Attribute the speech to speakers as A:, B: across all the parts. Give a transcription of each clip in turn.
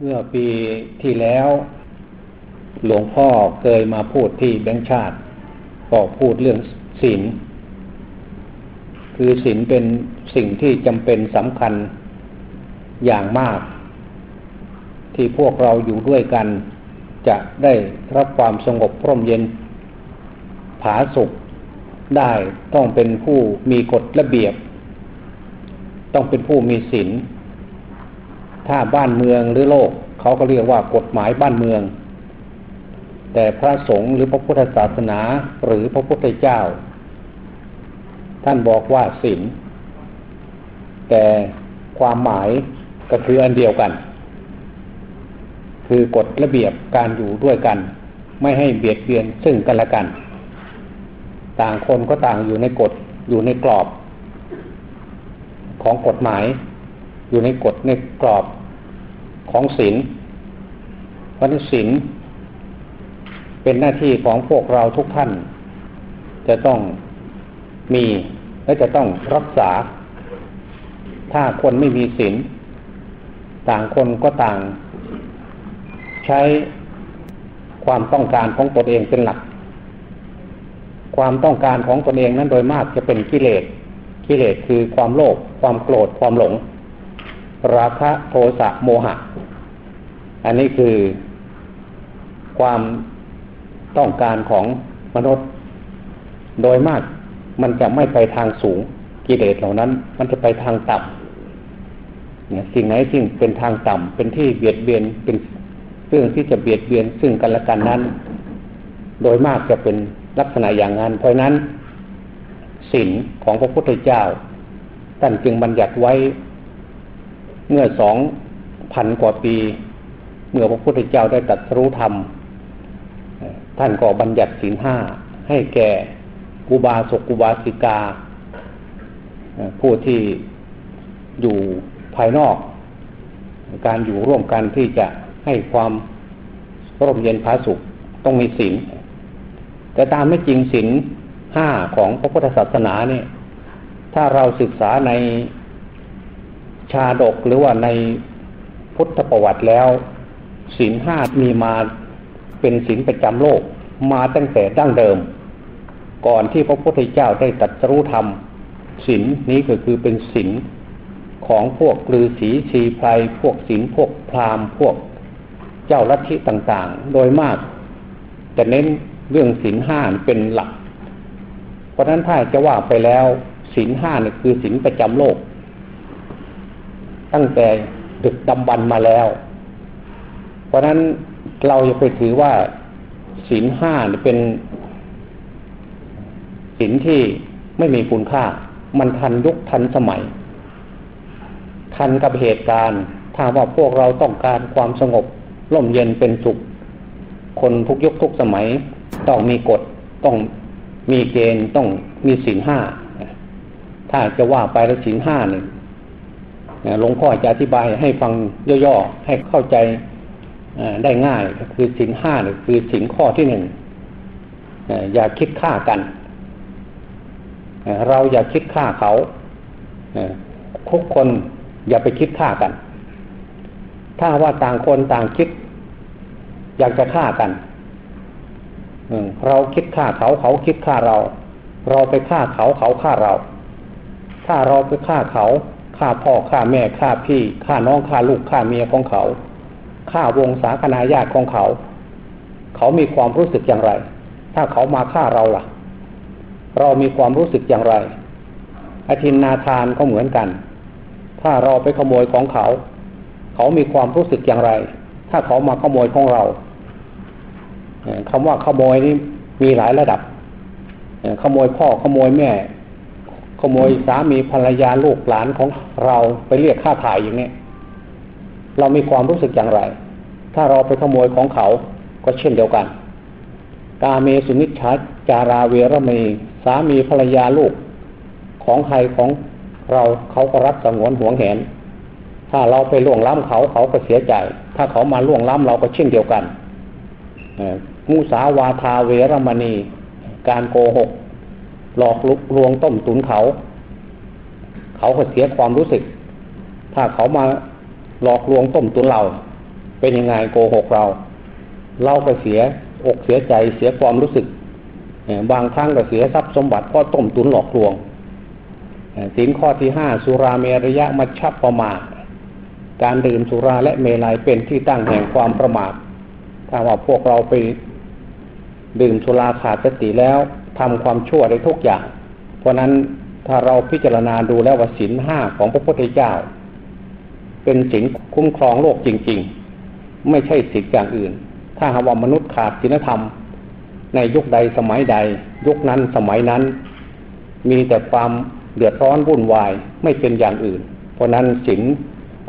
A: เมื่อปีที่แล้ว หลวงพ่อเคยมาพูดที่แบงค์ชาติก็พูดเรื่องศีลคือศีลเป็นสิ่งที่จำเป็นสำคัญอย่างมาก ที่พวกเราอยู่ด้วยกัน จะได้รับความสงบพร่มเย็น ผาสุขได้ต้องเป็นผู้มีกฎระเบียบ ต้องเป็นผู้มีศีล ถ้าบ้านเมืองหรือโลกเขาก็เรียกว่ากฎหมายบ้านเมือง แต่พระสงฆ์หรือพระพุทธศาสนาหรือพระพุทธเจ้า ท่านบอกว่าศีลแต่ความหมายก็คืออันเดียวกัน คือกฎระเบียบการอยู่ด้วยกัน ไม่ให้เบียดเบียนซึ่งกันและกัน ต่างคนก็ต่างอยู่ในกฎอยู่ในกรอบ ของกฎหมาย อยู่ในกฎในกรอบของศีลเพราะศีลเป็นหน้าที่ของพวกเราทุกท่าน จะต้องมีและจะต้องรักษา ถ้าคนไม่มีศีลต่างคนก็ต่าง ใช้ความต้องการของตนเองเป็นหลัก ความต้องการของตนเองนั้นโดยมากจะเป็นกิเลสกิเลสคือความโลภความโกรธความหลง ราคะโทสะโมหะ อันนี้คือความต้องการของมนุษย์ โดยมากมันจะไม่ไปทางสูงกิเลสเหล่านั้น มันจะไปทางต่ำเนี่ยสิ่งไหนที่งเป็นทางต่ำเป็นที่เบียดเบียนเป็นเรื่องที่จะเบียดเบียนซึ่งกันและกันนั้น โดยมากจะเป็นลักษณะอย่างนั้น เพราะนั้นศีลของพระพุทธเจ้าท่านจึงบัญญัติไว้ เมื่อสองพันกว่าปี เมื่อพระพุทธเจ้าได้ตรัสรู้ธรรม ท่านก็บัญญัติศีลห้าให้แก่อุบาสกอุบาสิกา ผู้ที่อยู่ภายนอก การอยู่ร่วมกันที่จะให้ความร่มเย็นผาสุขต้องมีศีลแต่ตามไม่จริงศีลห้าของพระพุทธศาสนาเนี่ย ถ้าเราศึกษาใน ชาดกหรือว่าในพุทธประวัติแล้วศีลห้ามีมาเป็นศีลประจำโลกมาตั้งแต่ดั้งเดิม ก่อนที่พระพุทธเจ้าได้ตรัสรู้ธรรมศีลนี้ก็คือเป็นศีลของพวกฤาษีชีไพรพวกศีลพวกพราหมณ์พวกเจ้าลัทธิต่างๆ โดยมากจะเน้นเรื่องศีลห้าเป็นหลัก เพราะฉะนั้นถ้าจะว่าไปแล้วศีลห้าเนี่ยคือศีลประจำโลก ตั้งแต่ดึกดำบรรมาแล้ว เพราะนั้นเราจะไปถือว่าศีลห้าเป็นศีลที่ไม่มีคุณค่า มันทันยุคทันสมัย ทันกับเหตุการณ์ ถ้าว่าพวกเราต้องการความสงบร่มเย็นเป็นสุข คนทุกยุคทุกสมัย ต้องมีกฎต้องมีเกณฑ์ต้องมีศีลห้าถ้าจะว่าไปแล้วศีลห้าหนึ่ง หลวงพ่อจะอธิบายให้ฟังย่อๆให้เข้าใจได้ง่ายก็คือศีลห้าเนี่ยคือศีลข้อที่หนึ่งอย่าคิดฆ่ากัน เราอย่าคิดฆ่าเขาทุกคนอย่าไปคิดฆ่ากัน ถ้าว่าต่างคนต่างคิด อยากจะฆ่ากันเราคิดฆ่าเขาเขาคิดฆ่าเรา เราไปฆ่าเขาเขาฆ่าเรา ถ้าเราไปฆ่าเขา ฆ่าพ่อฆ่าแม่ฆ่าพี่ฆ่าน้องฆ่าลูกฆ่าเมียของเขาฆ่าวงศาคณาญาติของเขา เขามีความรู้สึกอย่างไร ถ้าเขามาฆ่าเราล่ะ เรามีความรู้สึกอย่างไรอธินนาทานก็เหมือนกัน ถ้าเราไปขโมยของเขา เขามีความรู้สึกอย่างไร ถ้าเขามาขโมยของเราคำว่าขโมยนี่มีหลายระดับขโมยพ่อขโมยแม่ โมยสามีภรรยาลูกหลานของเราไปเรียกค่าถ่ายอย่างนี้เรามีความรู้สึกอย่างไร ถ้าเราไปขโมยของเขาก็เช่นเดียวกัน กาเมสุนิชาจาราเวรเมสามีภรรยาลูก ของใครของเราเขาก็รักสงวนห่วงแหน ถ้าเราไปล่วงล้ำเขาเขาก็เสียใจ ถ้าเขามาล่วงล้ำเราก็เช่นเดียวกันมุสาวาทาเวรมณี การโกหก หลอกลวงต้มตุนเขา เขาก็เสียความรู้สึก ถ้าเขามาหลอกลวงต้มตุนเรา เป็นยังไงโกหกเรา เราก็เสียอกเสียใจเสียความรู้สึก บางครั้งก็เสียทรัพย์สมบัติเพราะต้มตุนหลอกลวงสินข้อที่ห้าสุราเมรยะมัชฌปประมาทการดื่มสุราและเมลัยเป็นที่ตั้งแห่งความประมาทถ้าว่าพวกเราไปดื่มสุราขาดสติแล้ว ทำความชั่วได้ทุกอย่าง เพราะนั้นถ้าเราพิจารณาดูแล้วว่าสินห้าของพระพุทธเจ้า เป็นสินคุ้มครองโลกจริง ๆ ไม่ใช่สินอย่างอื่น ถ้าหากว่ามนุษย์ขาดศีลธรรม ในยุคใดสมัยใด ยุคนั้นสมัยนั้น มีแต่ความเดือดร้อนวุ่นวายไม่เป็นอย่างอื่น เพราะนั้นสิน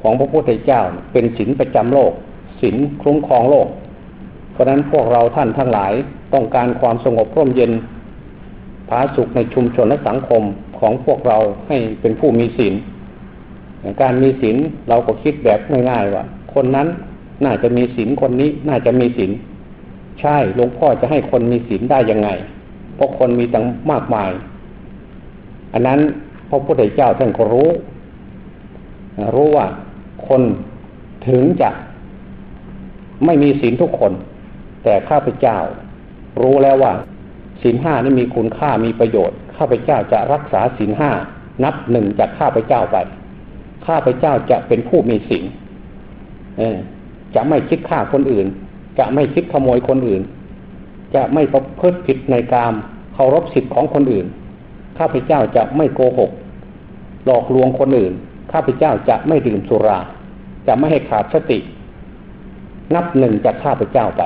A: ของพระพุทธเจ้าเป็นสินประจำโลกสินคุ้มครองโลก เพราะนั้นพวกเราท่านทั้งหลายต้องการความสงบร่มเย็น ผาสุขในชุมชนและสังคมของพวกเราให้เป็นผู้มีศีลการมีศีลเราก็คิดแบบง่ายๆว่าคนนั้นน่าจะมีศีลคนนี้น่าจะมีศีลใช่หลวงพ่อจะให้คนมีศีลได้ยังไง เพราะคนมีตั้งมากมาย อันนั้นพระพุทธเจ้าท่านก็รู้ รู้ว่าคนถึงจะไม่มีศีลทุกคน แต่ข้าพเจ้า รู้แล้วว่า ศีลห้านี่มีคุณค่ามีประโยชน์ข้าพเจ้าจะรักษาศีลห้านับหนึ่งจากข้าพเจ้าไป ข้าพเจ้าจะเป็นผู้มีศีลจะไม่คิดฆ่าคนอื่น จะไม่คิดขโมยคนอื่น จะไม่ประพฤติผิดในกามเคารพสิทธิ์ของคนอื่น ข้าพเจ้าจะไม่โกหก หลอกลวงคนอื่น ข้าพเจ้าจะไม่ดื่มสุรา จะไม่ให้ขาดสติ นับหนึ่งจากข้าพเจ้าไป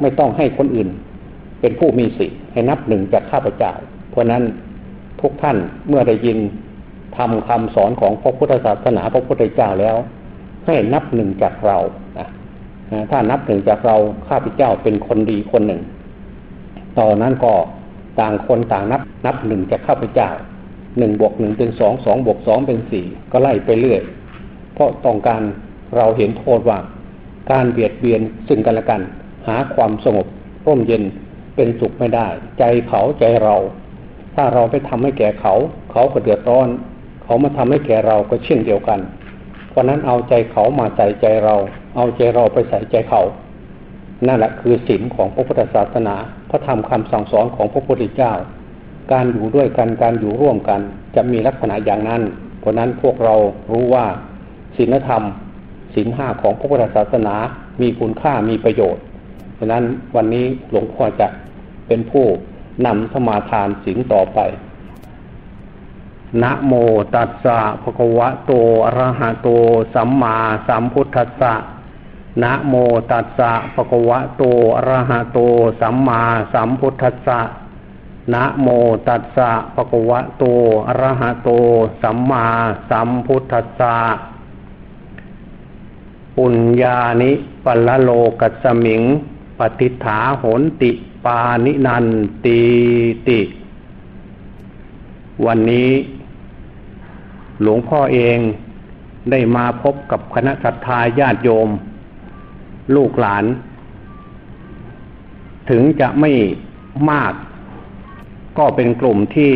A: ไม่ต้องให้คนอื่น เป็นผู้มีสิทธิ์ให้นับหนึ่งจากข้าพเจ้า เพราะนั้นทุกท่านเมื่อได้ยินทำคำสอนของพระพุทธศาสนาพระพุทธเจ้าแล้ว ให้นับหนึ่งจากเราะถ้านับหนึ่งจากเราข้าพเจ้าเป็นคนดีคนหนึ่งตอนนั้นก็ต่างคนต่างนับ นับหนึ่งจากข้าพเจ้าหนึ่งบวกหนึ่งเป็นสองสองบวกสองเป็นสี่ก็ไล่ไปเรื่อย เพราะต้องการเราเห็นโทษว่า การเบียดเบียนซึ่งกันและกัน หาความสงบร่มเย็น เป็นสุขไม่ได้ ใจเขาใจเรา ถ้าเราไปทำให้แก่เขา เขาก็เดือดร้อน เขามาทำให้แก่เราก็เช่นเดียวกันเพราะนั้นเอาใจเขามาใส่ใจเรา เอาใจเราไปใส่ใจเขา นั่นแหละคือศีลของพระพุทธศาสนา พระธรรมคำสั่งสอนของพระพุทธเจ้า การอยู่ด้วยกันการอยู่ร่วมกัน จะมีลักษณะอย่างนั้น เพราะนั้นพวกเรารู้ว่าศีลธรรมศีลห้าของพระพุทธศาสนา มีคุณค่ามีประโยชน์ เพราะนั้นวันนี้หลวงพ่อจะเป็นผู้นำสมาทานศีลต่อไป นะโมตัสสะภะคะวะโตอะระหะโต สัมมาสัมพุทธัสสะนะโมตัสสะภะคะวะโตอะระหะโต สัมมาสัมพุทธัสสะนะโมตัสสะภะคะวะโตอะระหะโต สัมมาสัมพุทธัสสะปุญญานิปัลโลกัสมิง ปฏิฐาโหนติปานินันตีติ วันนี้ หลวงพ่อเองได้มาพบกับคณะศรัทธาญาติโยม ลูกหลาน ถึงจะไม่มาก ก็เป็นกลุ่มที่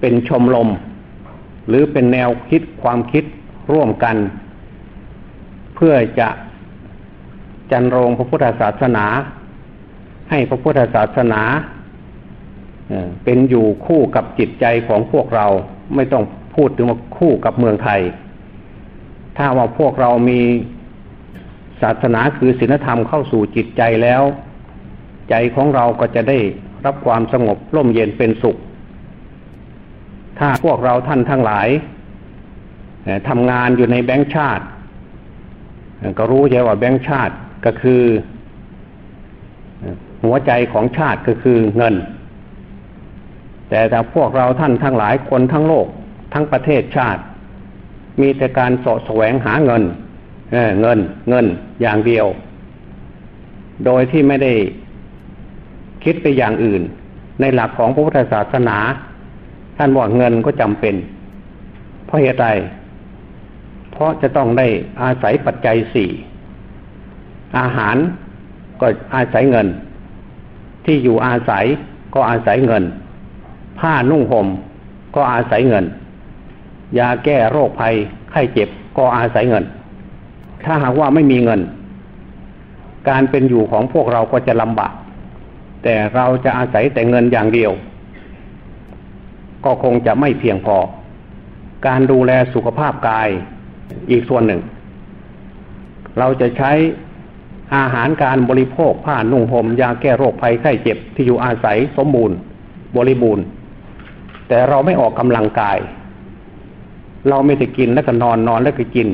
A: เป็นชมรมหรือเป็นแนวคิดความคิดร่วมกัน เพื่อจะ จันรงพระพุทธศาสนา ให้พระพุทธศาสนาเป็นอยู่คู่กับจิตใจของพวกเราไม่ต้องพูดถึงว่าคู่กับเมืองไทย ถ้าว่าพวกเรามีศาสนาคือศีลธรรมเข้าสู่จิตใจแล้ว ใจของเราก็จะได้รับความสงบร่มเย็นเป็นสุข ถ้าพวกเราท่านทั้งหลายทำงานอยู่ในแบงค์ชาติ ก็รู้ใช่ว่าแบงค์ชาติ ก็คือ หัวใจของชาติก็คือเงิน แต่ถ้าพวกเราท่านทั้งหลายคนทั้งโลก ทั้งประเทศชาติ มีแต่การสะแสวงหาเงินเเงินเงินอย่างเดียว โดยที่ไม่ได้คิดไปอย่างอื่น ในหลักของพระพุทธศาสนา ท่านบอกเงินก็จำเป็น เพราะเหตุใดเพราะจะต้องได้อาศัยปัจจัยสี่ อาหารก็อาศัยเงิน ที่อยู่อาศัยก็อาศัยเงิน ผ้านุ่งห่มก็อาศัยเงิน ยาแก้โรคภัยไข้เจ็บก็อาศัยเงิน ถ้าหากว่าไม่มีเงิน การเป็นอยู่ของพวกเราก็จะลำบากแต่เราจะอาศัยแต่เงินอย่างเดียว ก็คงจะไม่เพียงพอ การดูแลสุขภาพกายอีกส่วนหนึ่ง เราจะใช้ อาหารการบริโภคผ้านุ่งห่มยาแก้โรคภัยไข้เจ็บที่อยู่อาศัยสมบูรณ์ บริบูรณ์ แต่เราไม่ออกกำลังกาย เราไม่ได้กินแล้วก็นอนนอนแล้วก็กิน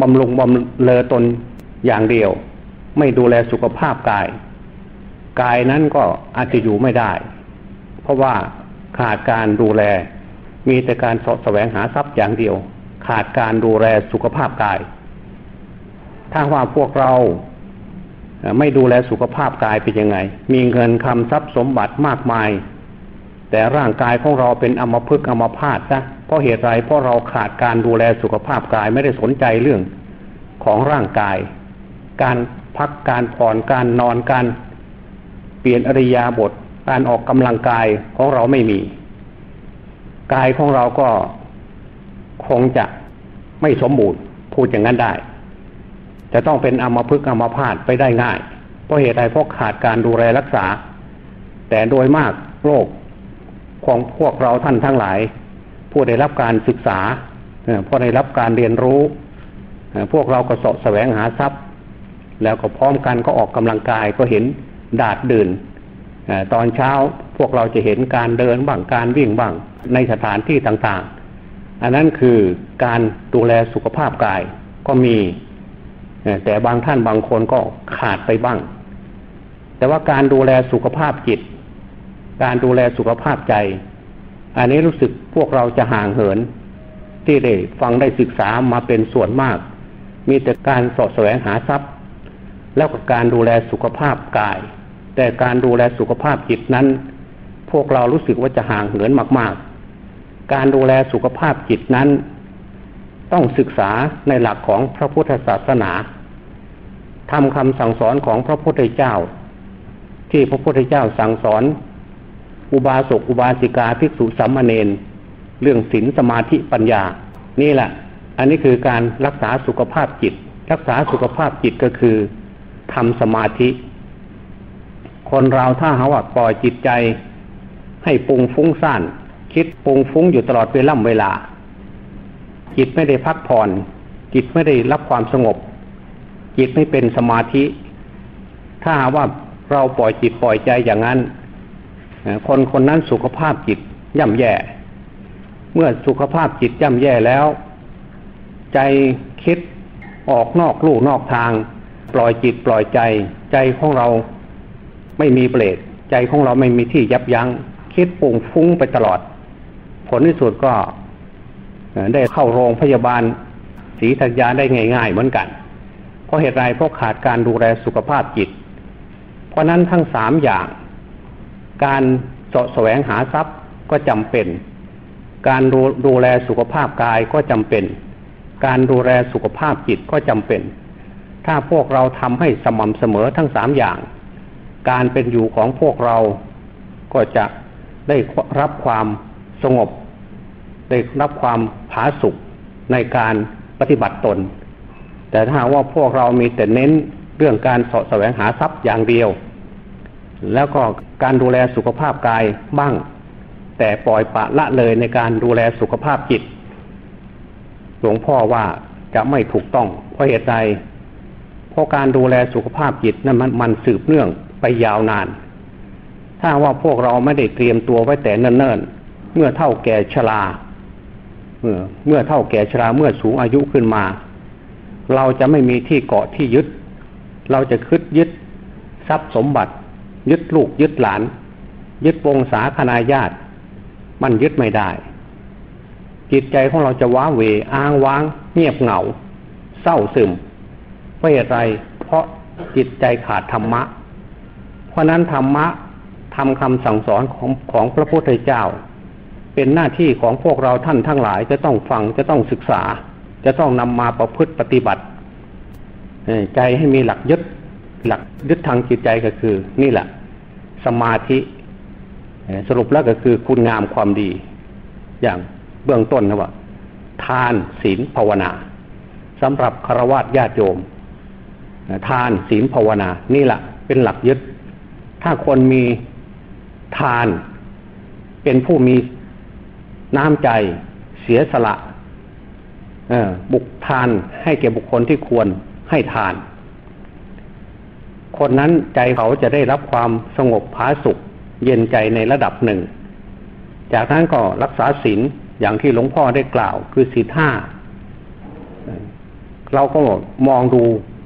A: บำรุงบำเลอตนอย่างเดียว ไม่ดูแลสุขภาพกาย กายนั้นก็อาจจะอยู่ไม่ได้ เพราะว่าขาดการดูแล มีแต่การสะแสวงหาทรัพย์อย่างเดียว ขาดการดูแลสุขภาพกาย ถ้าว่าพวกเราไม่ดูแลสุขภาพกายเป็นยังไง มีเงินคำทรัพย์สมบัติมากมาย แต่ร่างกายของเราเป็นอมพึกอมพาตซะเพราะเหตุไรเพราะเราขาดการดูแลสุขภาพกายไม่ได้สนใจเรื่องของร่างกาย การพักการผ่อนการนอนการเปลี่ยนอริยาบทการออกกำลังกายของเราไม่มี กายของเราก็คงจะไม่สมบูรณ์พูดอย่างนั้นได้ จะต้องเป็นอมพึกอมพาตไปได้ง่าย เพราะเหตุใดเพราะขาดการดูแลรักษา แต่โดยมากโรคของพวกเราท่านทั้งหลาย ผู้ได้รับการศึกษาผู้ได้รับการเรียนรู้ พวกเราก็สะแสวงหาทรัพย์ แล้วก็พร้อมกันก็ออกกำลังกายก็เห็นดาดดื่นตอนเช้าพวกเราจะเห็นการเดินบ้างการวิ่งบ้างในสถานที่ต่างๆ อันนั้นคือการดูแลสุขภาพกายก็มี แต่บางท่านบางคนก็ขาดไปบ้าง แต่ว่าการดูแลสุขภาพจิต การดูแลสุขภาพใจ อันนี้รู้สึกพวกเราจะห่างเหิน ที่ได้ฟังได้ศึกษามาเป็นส่วนมาก มีแต่การสอดแสวงหาทรัพย์ แล้วก็การดูแลสุขภาพกาย แต่การดูแลสุขภาพจิตนั้น พวกเรารู้สึกว่าจะห่างเหินมาก ๆ การดูแลสุขภาพจิตนั้น ต้องศึกษาในหลักของพระพุทธศาสนาทำคำสั่งสอนของพระพุทธเจ้า ที่พระพุทธเจ้าสั่งสอน อุบาสกอุบาสิกาภิกษุสัมมาเนนเรื่องศีลสมาธิปัญญา นี่แหละ อันนี้คือการรักษาสุขภาพจิต รักษาสุขภาพจิตก็คือทำสมาธิ คนเราถ้าหาว่าปล่อยจิตใจ ให้ปุงฟุ้งซ่าน คิดปุงฟุ้งอยู่ตลอดเวล่ำเวลา จิตไม่ได้พักผ่อน จิตไม่ได้รับความสงบ จิตไม่เป็นสมาธิ ถ้าว่าเราปล่อยจิตปล่อยใจอย่างนั้น คนคนนั้นสุขภาพจิตย่ำแย่ เมื่อสุขภาพจิตย่ำแย่แล้ว ใจคิดออกนอกลู่นอกทาง ปล่อยจิตปล่อยใจ ใจของเราไม่มีเบรกใจของเราไม่มีที่ยับยัง้งคิดปุ่งฟุ้งไปตลอด ผลที่สุดก็ ได้เข้าโรงพยาบาลสีทัญญาได้ง่าย ๆ เหมือนกัน เพราะเหตุไรเพราะขาดการดูแลสุขภาพจิต เพราะนั้นทั้งสามอย่าง การสะแสวงหาทรัพย์ก็จำเป็น การดูดูแลสุขภาพกายก็จำเป็น การดูแลสุขภาพจิตก็จำเป็น ถ้าพวกเราทำให้สม่ำเสมอทั้งสามอย่าง การเป็นอยู่ของพวกเราก็จะได้รับความสงบ ได้รับความผาสุกในการปฏิบัติตน แต่ถ้าว่าพวกเรามีแต่เน้นเรื่องการสะแสวงหาทรัพย์อย่างเดียว แล้วก็การดูแลสุขภาพกายบ้าง แต่ปล่อยปะละเลยในการดูแลสุขภาพจิต หลวงพ่อว่าจะไม่ถูกต้องเพราะเหตุใดเพราะการดูแลสุขภาพจิตนั้นมันมันสืบเนื่องไปยาวนาน ถ้าว่าพวกเราไม่ได้เตรียมตัวไว้แต่เนิ่นๆเมื่อเท่าแก่ชรา เมื่อเมื่อเท่าแก่ชราเมื่อสูงอายุขึ้นมา เราจะไม่มีที่เกาะที่ยึด เราจะคึดยึดทรัพย์สมบัติ ยึดลูกยึดหลาน ยึดวงศาคณาญาติ มันยึดไม่ได้ จิตใจของเราจะว้าเวอ้างว้าง เงียบเหงา เศร้าซึมเพราะเหตุไรเพราะจิตใจขาดธรรมะ เพราะนั้นธรรมะทำคำสั่งสอนของของพระพุทธเจ้า เป็นหน้าที่ของพวกเราท่านทั้งหลายจะต้องฟังจะต้องศึกษา จะต้องนำมาประพฤติปฏิบัติใจให้มีหลักยึดหลักยึดทางจิตใจก็คือ นี่แหละ สมาธิสรุปแล้วก็คือคุณงามความดี อย่างเบื้องต้นนะว่า ทานศีลภาวนาสำหรับคารวะญาติโยมทานศีลภาวนา นี่แหละเป็นหลักยึด ถ้าคนมีทาน เป็นผู้มี น้ำใจ เสียสละบุกทานให้แก่บุคคลที่ควรให้ทาน คนนั้นใจเขาจะได้รับความสงบผาสุขเย็นใจในระดับหนึ่ง จากนั้นก็รักษาศีลอย่างที่หลวงพ่อได้กล่าว คือศีลห้าเราก็มองดู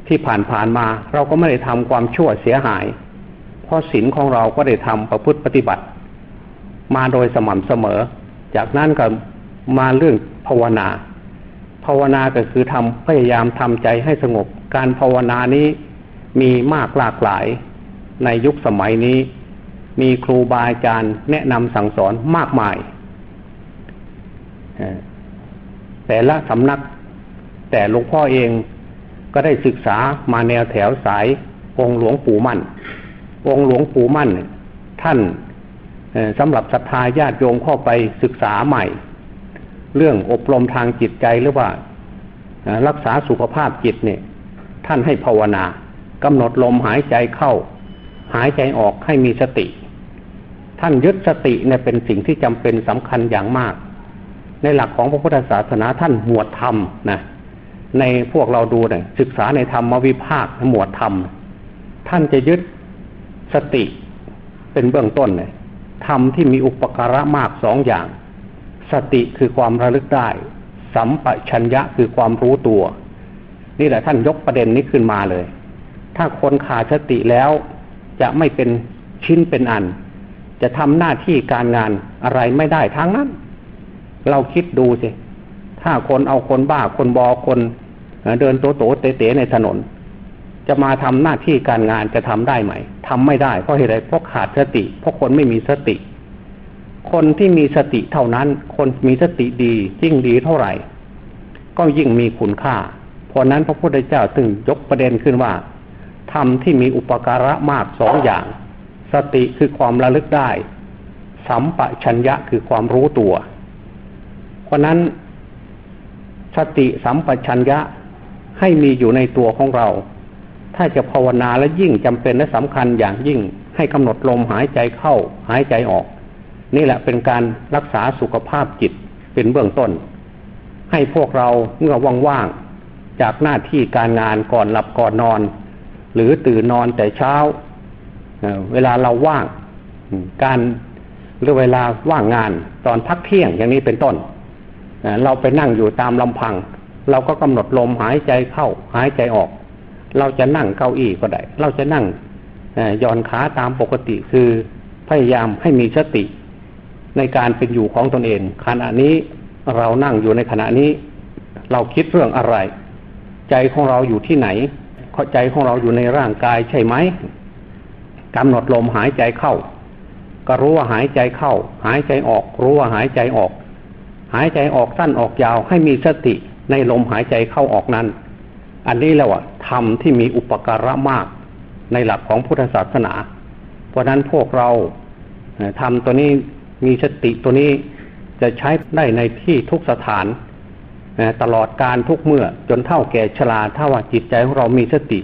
A: ที่ผ่านผ่านมา เราก็ไม่ได้ทำความชั่วเสียหาย เพราะศีลของเราก็ได้ทำประพฤติปฏิบัติ มาโดยสม่ำเสมอ จากนั้นก็มาเรื่องภาวนา ภาวนาก็คือทำพยายามทำใจให้สงบ การภาวนานี้มีมากหลากหลาย ในยุคสมัยนี้ มีครูบาอาจารย์แนะนำสั่งสอนมากมาย แต่ละสำนัก แต่หลวงพ่อเองก็ได้ศึกษามาแนวแถวสายองหลวงปู่มั่น องหลวงปู่มั่น ท่าน สำหรับศรัทธาญาติโยมเข้าไปศึกษาใหม่ เรื่องอบรมทางจิตใจหรือว่ารักษาสุขภาพจิตเนี่ย ท่านให้ภาวนากำหนดลมหายใจเข้า หายใจออกให้มีสติ ท่านยึดสติเนี่ยเป็นสิ่งที่จำเป็นสำคัญอย่างมาก ในหลักของพระพุทธศาสนาท่านหมวดธรรมนะในพวกเราดูเนี่ยศึกษาในธรรมวิภาคหมวดธรรม ท่านจะยึดสติเป็นเบื้องต้นเนี่ย ธรรมที่มีอุปการะมากสองอย่าง สติคือความระลึกได้ สัมปชัญญะคือความรู้ตัว นี่แหละท่านยกประเด็นนี้ขึ้นมาเลย ถ้าคนขาดสติแล้วจะไม่เป็นชิ้นเป็นอัน จะทำหน้าที่การงานอะไรไม่ได้ทั้งนั้น เราคิดดูสิ ถ้าคนเอาคนบ้าคนบอคนเดินโตโตเต๋ในถนน จะมาทำหน้าที่การงานจะทำได้ไหมทำไม่ได้เพราะเหตุไรเพราะขาดสติ เพราะคนไม่มีสติ คนที่มีสติเท่านั้น คนมีสติดียิ่งดีเท่าไหร่ ก็ยิ่งมีคุณค่า เพราะนั้นพระพุทธเจ้าถึงยกประเด็นขึ้นว่าธรรมที่มีอุปการะมากสองอย่าง สติคือความระลึกได้ สัมปชัญญะคือความรู้ตัว เพราะนั้นสติสัมปชัญญะให้มีอยู่ในตัวของเรา ถ้าจะภาวนาและยิ่งจำเป็นและสำคัญอย่างยิ่งให้กำหนดลมหายใจเข้าหายใจออก นี่แหละเป็นการรักษาสุขภาพจิตเป็นเบื้องต้น ให้พวกเราเมื่อว่างๆจากหน้าที่การงานก่อนหลับก่อนนอน หรือตื่นนอนแต่เช้าเวลาเราว่างการหรือเวลาว่างงานตอนพักเที่ยงอย่างนี้เป็นต้น เราไปนั่งอยู่ตามลำพัง เราก็กำหนดลมหายใจเข้าหายใจออก เราจะนั่งเก้าอี้ก็ได้ เราจะนั่งย่อนขาตามปกติคือพยายามให้มีสติ ในการเป็นอยู่ของตนเองขณะนี้เรานั่งอยู่ในขณะนี้ เราคิดเรื่องอะไร ใจของเราอยู่ที่ไหนใจของเราอยู่ในร่างกายใช่ไหมกำหนดลมหายใจเข้า ก็รู้ว่าหายใจเข้า หายใจออก รู้ว่าหายใจออก หายใจออกสั้นออกยาวให้มีสติในลมหายใจเข้าออกนั้น อันนี้แล้วอะธรรมที่มีอุปการะมากในหลักของพุทธศาสนา เพราะนั้นพวกเราทำตัวนี้มีสติตัวนี้จะใช้ได้ในที่ทุกสถานตลอดการทุกเมื่อจนเท่าแก่ชราถ้าว่าจิตใจของเรามีสติ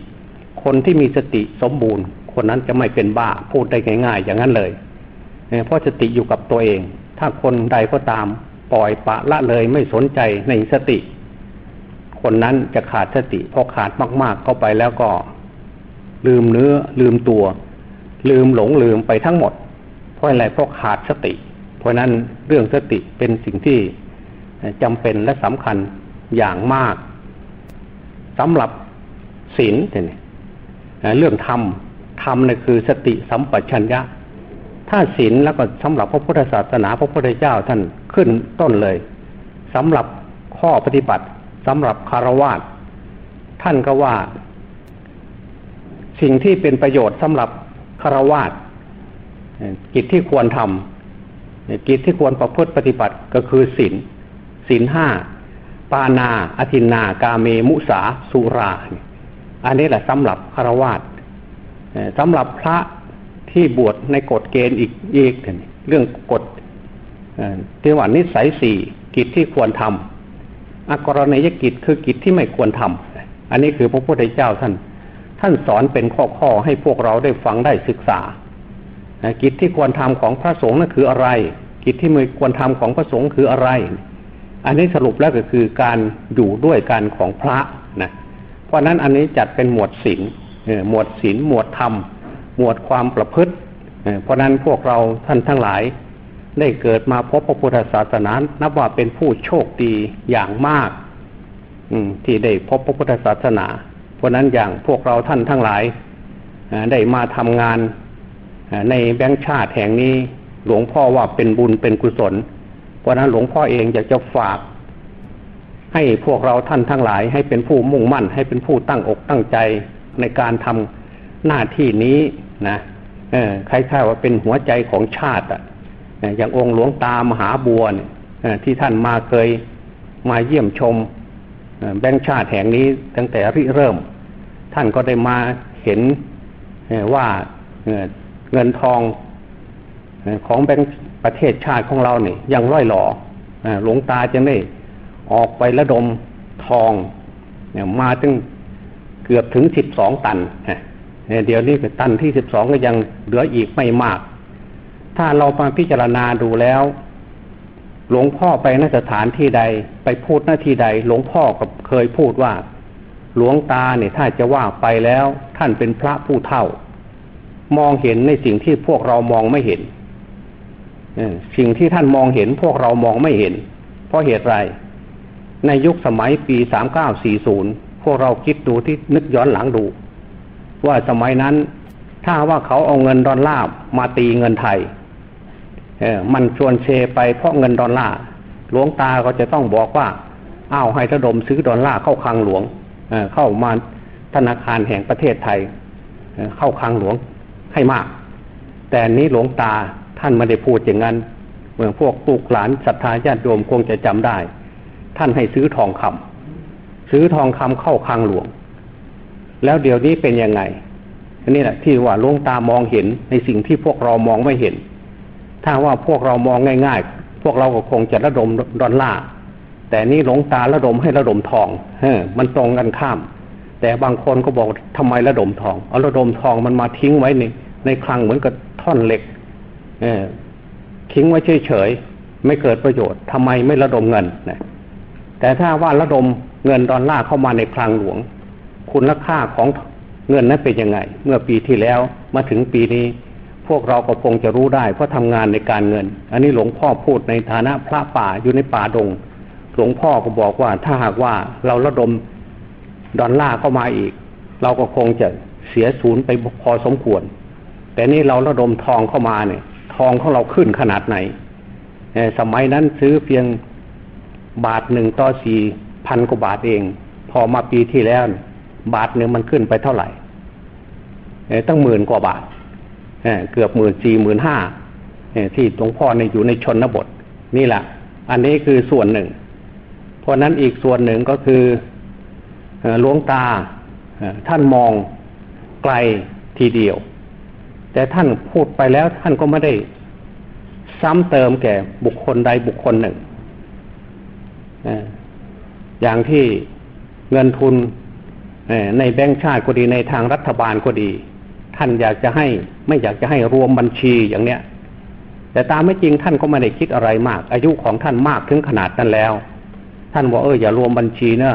A: คนที่มีสติสมบูรณ์ คนนั้นจะไม่เป็นบ้าพูดได้ง่าย ๆ อย่างนั้นเลย เพราะสติอยู่กับตัวเอง ถ้าคนใดก็ตามปล่อยปะละเลยไม่สนใจในสติ คนนั้นจะขาดสติพอขาดมากๆเข้าไปแล้วก็ ลืมเนื้อ ลืมตัว ลืมหลงลืมไปทั้งหมด เพราะอะไรเพราะขาดสติ เพราะนั้นเรื่องสติเป็นสิ่งที่จำเป็นและสำคัญอย่างมากสำหรับศีลเนี่ยเรื่องธรรมธรรมเนี่ยคือสติสัมปชัญญะ ถ้าศีลแล้วก็สำหรับพระพุทธศาสนาพระพุทธเจ้าท่านขึ้นต้นเลยสำหรับข้อปฏิบัติ สำหรับคารวะท่านก็ว่า สิ่งที่เป็นประโยชน์สำหรับคารวะกิจที่ควรทำกิจที่ควรประพฤติปฏิบัติก็คือศีลศีลห้าปานาอธินนากาเมมุสาสุรา อันนี้แหละสำหรับคารวะสำหรับพระที่บวชในกฎเกณฑ์อีกอีกเรื่องกฎเทวานิสัยสี่กิจที่ควรทำ อกรณียกิจคือกิจที่ไม่ควรทำอันนี้คือพระพุทธเจ้าท่าน ท่านสอนเป็นข้อข้อให้พวกเราได้ฟังได้ศึกษา กิจที่ควรทำของพระสงฆ์นั่นคืออะไร กิจที่ไม่ควรทำของพระสงฆ์คืออะไร อันนี้สรุปแล้วก็คือการอยู่ด้วยกันของพระนะ เพราะนั้นอันนี้จัดเป็นหมวดศีลหมวดศีลหมวดธรรม หมวดความประพฤติเพราะนั้นพวกเราท่านทั้งหลาย ได้เกิดมาพบพระพุทธศาสนานับว่าเป็นผู้โชคดีอย่างมาก อืที่ได้พบพระพุทธศาสนา เพราะนั้นอย่างพวกเราท่านทั้งหลายได้มาทำงานในแบงค์ชาติแห่งนี้หลวงพ่อว่าเป็นบุญเป็นกุศล เพราะนั้นหลวงพ่อเองอยากจะฝาก ให้พวกเราท่านทั้งหลาย ให้เป็นผู้มุ่งมั่น ให้เป็นผู้ตั้งอกตั้งใจในการทำหน้าที่นี้นะเออคล้ายๆว่าเป็นหัวใจของชาติอะ อย่างองค์หลวงตามหาบัวเนี่ยที่ท่านมาเคยมาเยี่ยมชมแบงค์ชาติแห่งนี้ตั้งแต่ริเริ่ม ท่านก็ได้มาเห็นว่าเงินทองของแบงค์ประเทศชาติของเราเนี่ยยังร่อยหล่อหลวงตาจึงได้ออกไประดมทองมาถึงเกือบถึงสิบสองตันเดี๋ยวนี้ตันที่สิบสองก็ยังเหลืออีกไม่มาก ถ้าเรามาพิจารณาดูแล้ว หลวงพ่อไปนสถานที่ใด ไปพูดหน้าที่ใด หลวงพ่อก็เคยพูดว่า หลวงตาเนี่ยถ้าจะว่าไปแล้วท่านเป็นพระผู้เท่า มองเห็นในสิ่งที่พวกเรามองไม่เห็นสิ่งที่ท่านมองเห็นพวกเรามองไม่เห็น เพราะเหตุไร ในยุคสมัยปีสามเก้าสี่ศูนย์พวกเราคิดดูที่นึกย้อนหลังดู ว่าสมัยนั้น ถ้าว่าเขาเอาเงินดอลลาร์มาตีเงินไทย มันชวนเชไปเพราะเงินดอลลาร์หลวงตาก็จะต้องบอกว่าอ้าวให้ระดมซื้อดอลลาร์เข้าคลังหลวงเเข้ามาธนาคารแห่งประเทศไทยเข้าคลังหลวงให้มาก แต่นี้หลวงตาท่านไม่ได้พูดอย่างนั้นเมื่อพวกลูกหลานศรัทธาญาติโยมคงจะจำได้ ท่านให้ซื้อทองคำซื้อทองคำเข้าคลังหลวง แล้วเดี๋ยวนี้เป็นยังไงนี่แหละที่ว่าหลวงตามองเห็นในสิ่งที่พวกเรามองไม่เห็น ถ้าว่าพวกเรามองง่าย ๆ พวกเราก็คงจะระดมดอลลาร์แต่นี่หลงตาระดมให้ระดมทองเฮ้มันตรงกันข้าม แต่บางคนก็บอกทำไมระดมทอง เอาระดมทองมันมาทิ้งไว้ในในคลังเหมือนกับท่อนเหล็ก เออทิ้งไว้เฉยๆไม่เกิดประโยชน์ทำไมไม่ระดมเงินนะแต่ถ้าว่าระดมเงินดอลลาร์เข้ามาในคลังหลวง คุณค่าของเงินนั้นเป็นยังไง เมื่อปีที่แล้วมาถึงปีนี้ พวกเราก็คงจะรู้ได้ เพราะทำงานในการเงิน อันนี้หลวงพ่อพูดในฐานะพระป่าอยู่ในป่าดง หลวงพ่อก็บอกว่าถ้าหากว่าเราระดมดอลลาร์เข้ามาอีก เราก็คงจะเสียศูนย์ไปพอสมควร แต่นี่เราระดมทองเข้ามาเนี่ย ทองของเราขึ้นขนาดไหนสมัยนั้นซื้อเพียงบาทหนึ่งต่อสี่พันกว่าบาทเอง พอมาปีที่แล้ว บาทหนึ่งมันขึ้นไปเท่าไหร่ตั้งหมื่นกว่าบาท เกือบหมื่นสี่หมื่นห้าที่หลวงพ่อในอยู่ในชนบท นี่แหละ อันนี้คือส่วนหนึ่ง เพราะนั้นอีกส่วนหนึ่งก็คือหลวงตาท่านมองไกลทีเดียว แต่ท่านพูดไปแล้วท่านก็ไม่ได้ซ้ำเติมแก่บุคคลใดบุคคลหนึ่ง อย่างที่เงินทุนในแบงก์ชาติก็ดีในทางรัฐบาลก็ดี ท่านอยากจะให้ไม่อยากจะให้รวมบัญชีอย่างเนี้ยแต่ตามไม่จริงท่านก็ไม่ได้คิดอะไรมาก อายุของท่านมากถึงขนาดนั้นแล้ว ท่านบอกเอออย่ารวมบัญชีเนอะ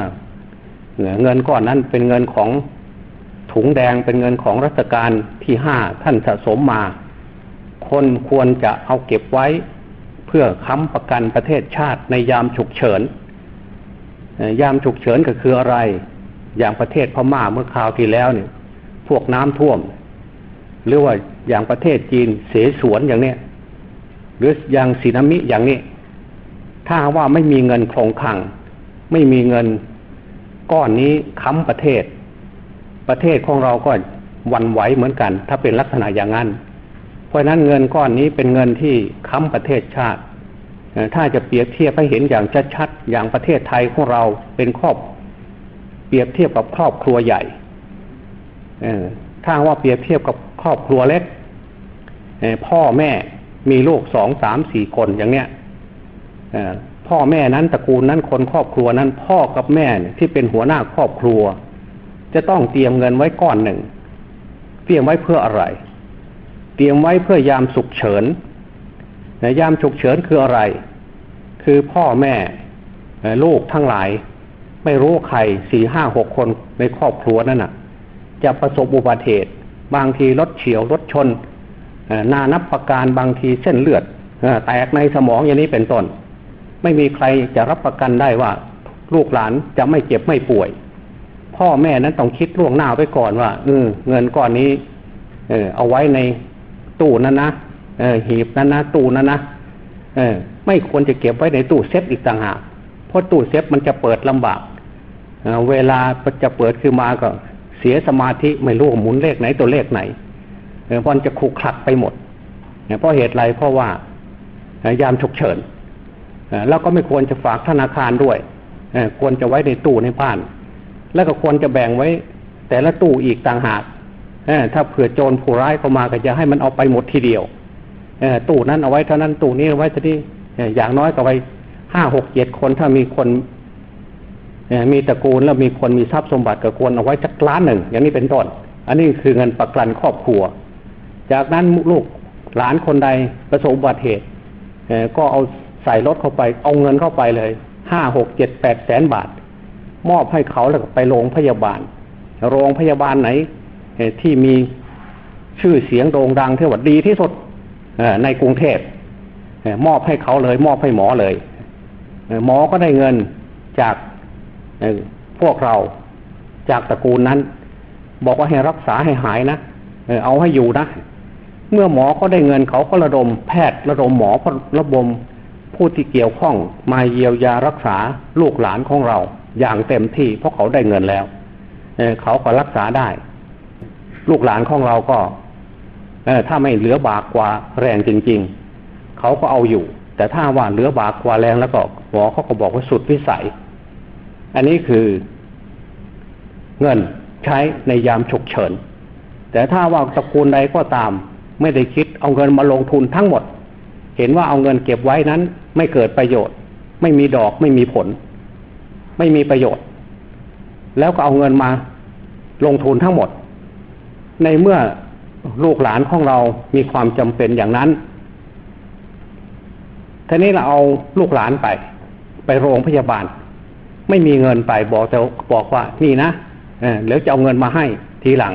A: เงินก้อนนั้นเป็นเงินของถุงแดงเป็นเงินของรัชกาลที่ห้าท่านสะสมมา คนควรจะเอาเก็บไว้ เพื่อค้ำประกันประเทศชาติในยามฉุกเฉิน ยามฉุกเฉินก็คืออะไร อย่างประเทศพม่าเมื่อคราวที่แล้วเนี่ย พวกน้ำท่วม หรือว่าอย่างประเทศจีนเสสวนอย่างเนี้ยหรืออย่างสีนามิอย่างนี้ ถ้าว่าไม่มีเงินคงคัง ไม่มีเงินก้อนนี้ค้ำประเทศ ประเทศของเราก็วันไหวเหมือนกัน ถ้าเป็นลักษณะอย่างนั้น เพราะนั้นเงินก้อนนี้เป็นเงินที่ค้ำประเทศชาติ ถ้าจะเปรียบเทียบให้เห็นอย่างชัดๆอย่างประเทศไทยของเราเป็นครอบ เปรียบเทียบกับครอบครัวใหญ่ถ้าว่าเปรียบเทียบกับ ครอบครัวเล็กพ่อแม่มีลูกสองสามสี่คนอย่างเนี้ยพ่อแม่นั้นตระกูลนั้นคนครอบครัวนั้น พ่อกับแม่ที่เป็นหัวหน้าครอบครัว จะต้องเตรียมเงินไว้ก้อนหนึ่ง เตรียมไว้เพื่ออะไร เตรียมไว้เพื่อยามฉุกเฉินยามฉุกเฉินคืออะไร คือพ่อแม่ลูกทั้งหลาย ไม่รู้ใครสี่ห้าหกคนในครอบครัวนั่นน่ะ จะประสบอุบัติเหตุ บางทีรถเฉียวรถชนนานับประการบางทีเส้นเลือดแตกในสมองอย่างนี้เป็นต้น ไม่มีใครจะรับประกันได้ว่า ลูกหลานจะไม่เจ็บไม่ป่วย พ่อแม่นั้นต้องคิดล่วงหน้าไว้ก่อนว่าเออเงินก้อนนี้ เออเอาไว้ในตู้นั้นนะเออหีบนั้นนะตู้นั้นนะเออไม่ควรจะเก็บไว้ในตู้เซฟอีกต่างหากเพราะตู้เซฟมันจะเปิดลำบากเวลาจะเปิดคือมาก็ เสียสมาธิไม่รู้หมุนเลขไหนตัวเลขไหนมันจะขุกขัดไปหมดเพราะเหตุไรเพราะว่ายามฉุกเฉินแล้วก็ไม่ควรจะฝากธนาคารด้วยควรจะไว้ในตู้ในบ้าน แล้วก็ควรจะแบ่งไว้ แต่ละตู้อีกต่างหากถ้าเผื่อโจรผู้ร้ายเข้ามาก็จะให้มันเอาไปหมดทีเดียวตู้นั้นเอาไว้เท่านั้นตู้นี้เอาไว้เท่านี้อย่างน้อยก็ไว้ห้าหกเจ็ดคนถ้ามีคน มีตระกูลแล้วมีคนมีทรัพย์สมบัติก็ควรเอาไว้จักล้านหนึ่ง อย่างนี้เป็นต้น อันนี้คือเงินประกันครอบครัว จากนั้นลูกหลานคนใดประสบอุบัติเหตุก็เอาใส่รถเข้าไป เอาเงินเข้าไปเลยห้าหกเจ็ดแปดแสนบาท มอบให้เขาแล้วไปโรงพยาบาล โรงพยาบาลไหนที่มีชื่อเสียงโด่งดังเทว่าดีที่สุดในกรุงเทพมอบให้เขาเลย มอบให้หมอเลย หมอก็ได้เงินจาก พวกเราจากตระกูลนั้น บอกว่าให้รักษาให้หายนะเอาให้อยู่นะ เมื่อหมอเขาได้เงินเขาก็ระดมแพทย์ระดมหมอระบมผู้ที่เกี่ยวข้องมาเยียวยารักษาลูกหลานของเรา อย่างเต็มที่เพราะเขาได้เงินแล้วเเขาก็รักษาได้ ลูกหลานของเราก็ถ้าไม่เหลือบากกว่าแรงจริง ๆ เขาก็เอาอยู่ แต่ถ้าว่าเหลือบากกว่าแรงแล้วก็หมอเขาก็บอกว่าสุดวิสัย อันนี้คือเงินใช้ในยามฉุกเฉิน แต่ถ้าว่าตระกูลใดก็ตาม ไม่ได้คิดเอาเงินมาลงทุนทั้งหมด เห็นว่าเอาเงินเก็บไว้นั้น ไม่เกิดประโยชน์ ไม่มีดอกไม่มีผล ไม่มีประโยชน์ แล้วก็เอาเงินมาลงทุนทั้งหมด ในเมื่อลูกหลานของเรามีความจำเป็นอย่างนั้นทีนี้เราเอาลูกหลานไป ไปโรงพยาบาล ไม่มีเงินไปบอกแต่บอกว่านี่นะเเดี๋ยวจะเอาเงินมาให้ทีหลัง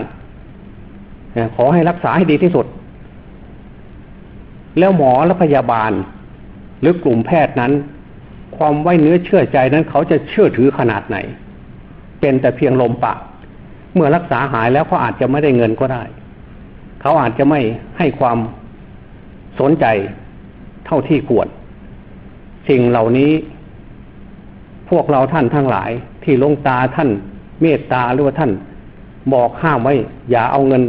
A: ขอให้รักษาให้ดีที่สุด แล้วหมอและพยาบาล หรือกลุ่มแพทย์นั้น ความไว้เนื้อเชื่อใจนั้นเขาจะเชื่อถือขนาดไหน เป็นแต่เพียงลมปากเมื่อรักษาหายแล้วเขาอาจจะไม่ได้เงินก็ได้ เขาอาจจะไม่ให้ความสนใจเท่าที่ควร สิ่งเหล่านี้ พวกเราท่านทั้งหลาย ที่ลงตาท่าน เมตตาหรือว่าท่าน บอกห้ามไว้ อย่าเอาเงิน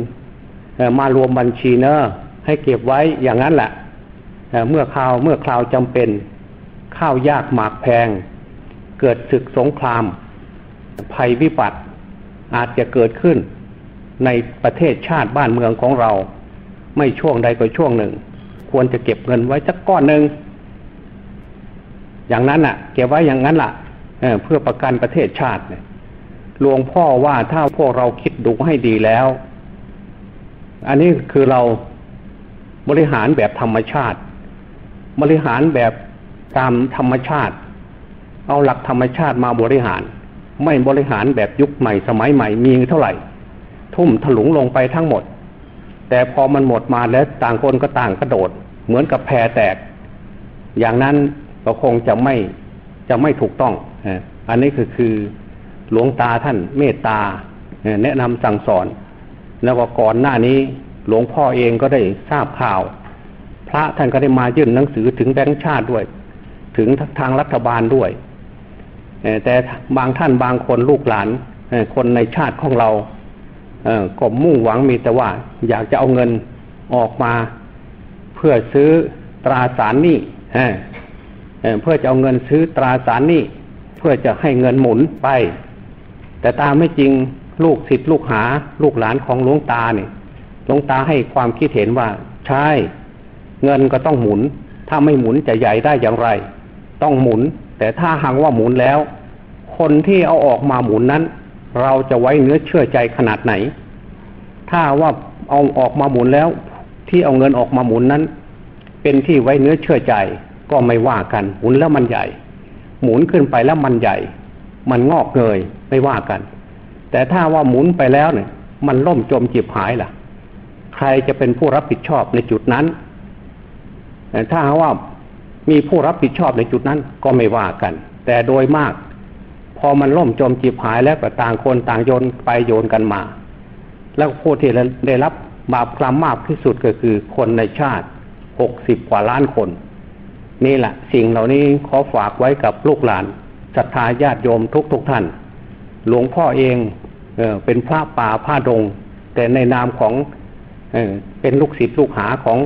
A: มารวมบัญชีเนอะให้เก็บไว้อย่างนั้นแหละเมื่อข่าวเมื่อคราวจำเป็น ข้าวยากหมากแพง เกิดศึกสงคราม ภัยวิบัติอาจจะเกิดขึ้น ในประเทศชาติบ้านเมืองของเรา ไม่ช่วงใดก็ช่วงหนึ่ง ควรจะเก็บเงินไว้สักก้อนหนึ่งอย่างนั้นอะ เก็บไว้อย่างนั้นล่ะ เพื่อประกันประเทศชาติเนี่ยหลวงพ่อว่าถ้าพวกเราคิดดูให้ดีแล้ว อันนี้คือเราบริหารแบบธรรมชาติ บริหารแบบตามธรรมชาติ เอาหลักธรรมชาติมาบริหาร ไม่บริหารแบบยุคใหม่สมัยใหม่มีเท่าไหร่ ทุ่มถลุงลงไปทั้งหมด แต่พอมันหมดมาแล้วต่างคนก็ต่างกระโดด เหมือนกับแพรแตก อย่างนั้นก็คงจะไม่ จะไม่ถูกต้องอันนี้คือคือหลวงตาท่านเมตตาแนะนำสั่งสอน แล้วก็ก่อนหน้านี้หลวงพ่อเองก็ได้ทราบข่าว พระท่านก็ได้มายื่นหนังสือถึงแบงค์ชาติด้วย ถึงทางรัฐบาลด้วยแต่บางท่านบางคนลูกหลานคนในชาติของเราก็มุ่งหวังมีแต่ว่า อยากจะเอาเงินออกมา เพื่อซื้อตราสารนี้ เพื่อจะเอาเงินซื้อตราสารนี้เพื่อจะให้เงินหมุนไป แต่ตามไม่จริงลูกศิษย์ลูกหาลูกหลานของหลวงตาเนี่ยหลวงตาให้ความคิดเห็นว่าใช่เงินก็ต้องหมุน ถ้าไม่หมุนจะใหญ่ได้อย่างไร ต้องหมุน แต่ถ้าหากว่าหมุนแล้ว คนที่เอาออกมาหมุนนั้น เราจะไว้เนื้อเชื่อใจขนาดไหน ถ้าว่าเอาออกมาหมุนแล้ว ที่เอาเงินออกมาหมุนนั้น เป็นที่ไว้เนื้อเชื่อใจ ก็ไม่ว่ากันหมุนแล้วมันใหญ่ หมุนขึ้นไปแล้วมันใหญ่ มันงอกเงยไม่ว่ากัน แต่ถ้าว่าหมุนไปแล้วเนี่ย มันล่มจมจีบหายล่ะ ใครจะเป็นผู้รับผิดชอบในจุดนั้นแต่ถ้าว่ามีผู้รับผิดชอบในจุดนั้นก็ไม่ว่ากัน แต่โดยมาก พอมันล่มจมจีบหายแล้วก็ต่างคนต่างโยนไปโยนกันมา แล้วผู้ที่ได้รับบาปกรรมมากที่สุดก็คือคนในชาติหกสิบกว่าล้านคน นี่แหละสิ่งเหล่านี้ขอฝากไว้กับลูกหลานศรัทธาญาติโยมทุกทุกท่าน หลวงพ่อเองเออเป็นพระป่าพระดง แต่ในนามของเออเป็นลูกศิษย์ลูกหาของ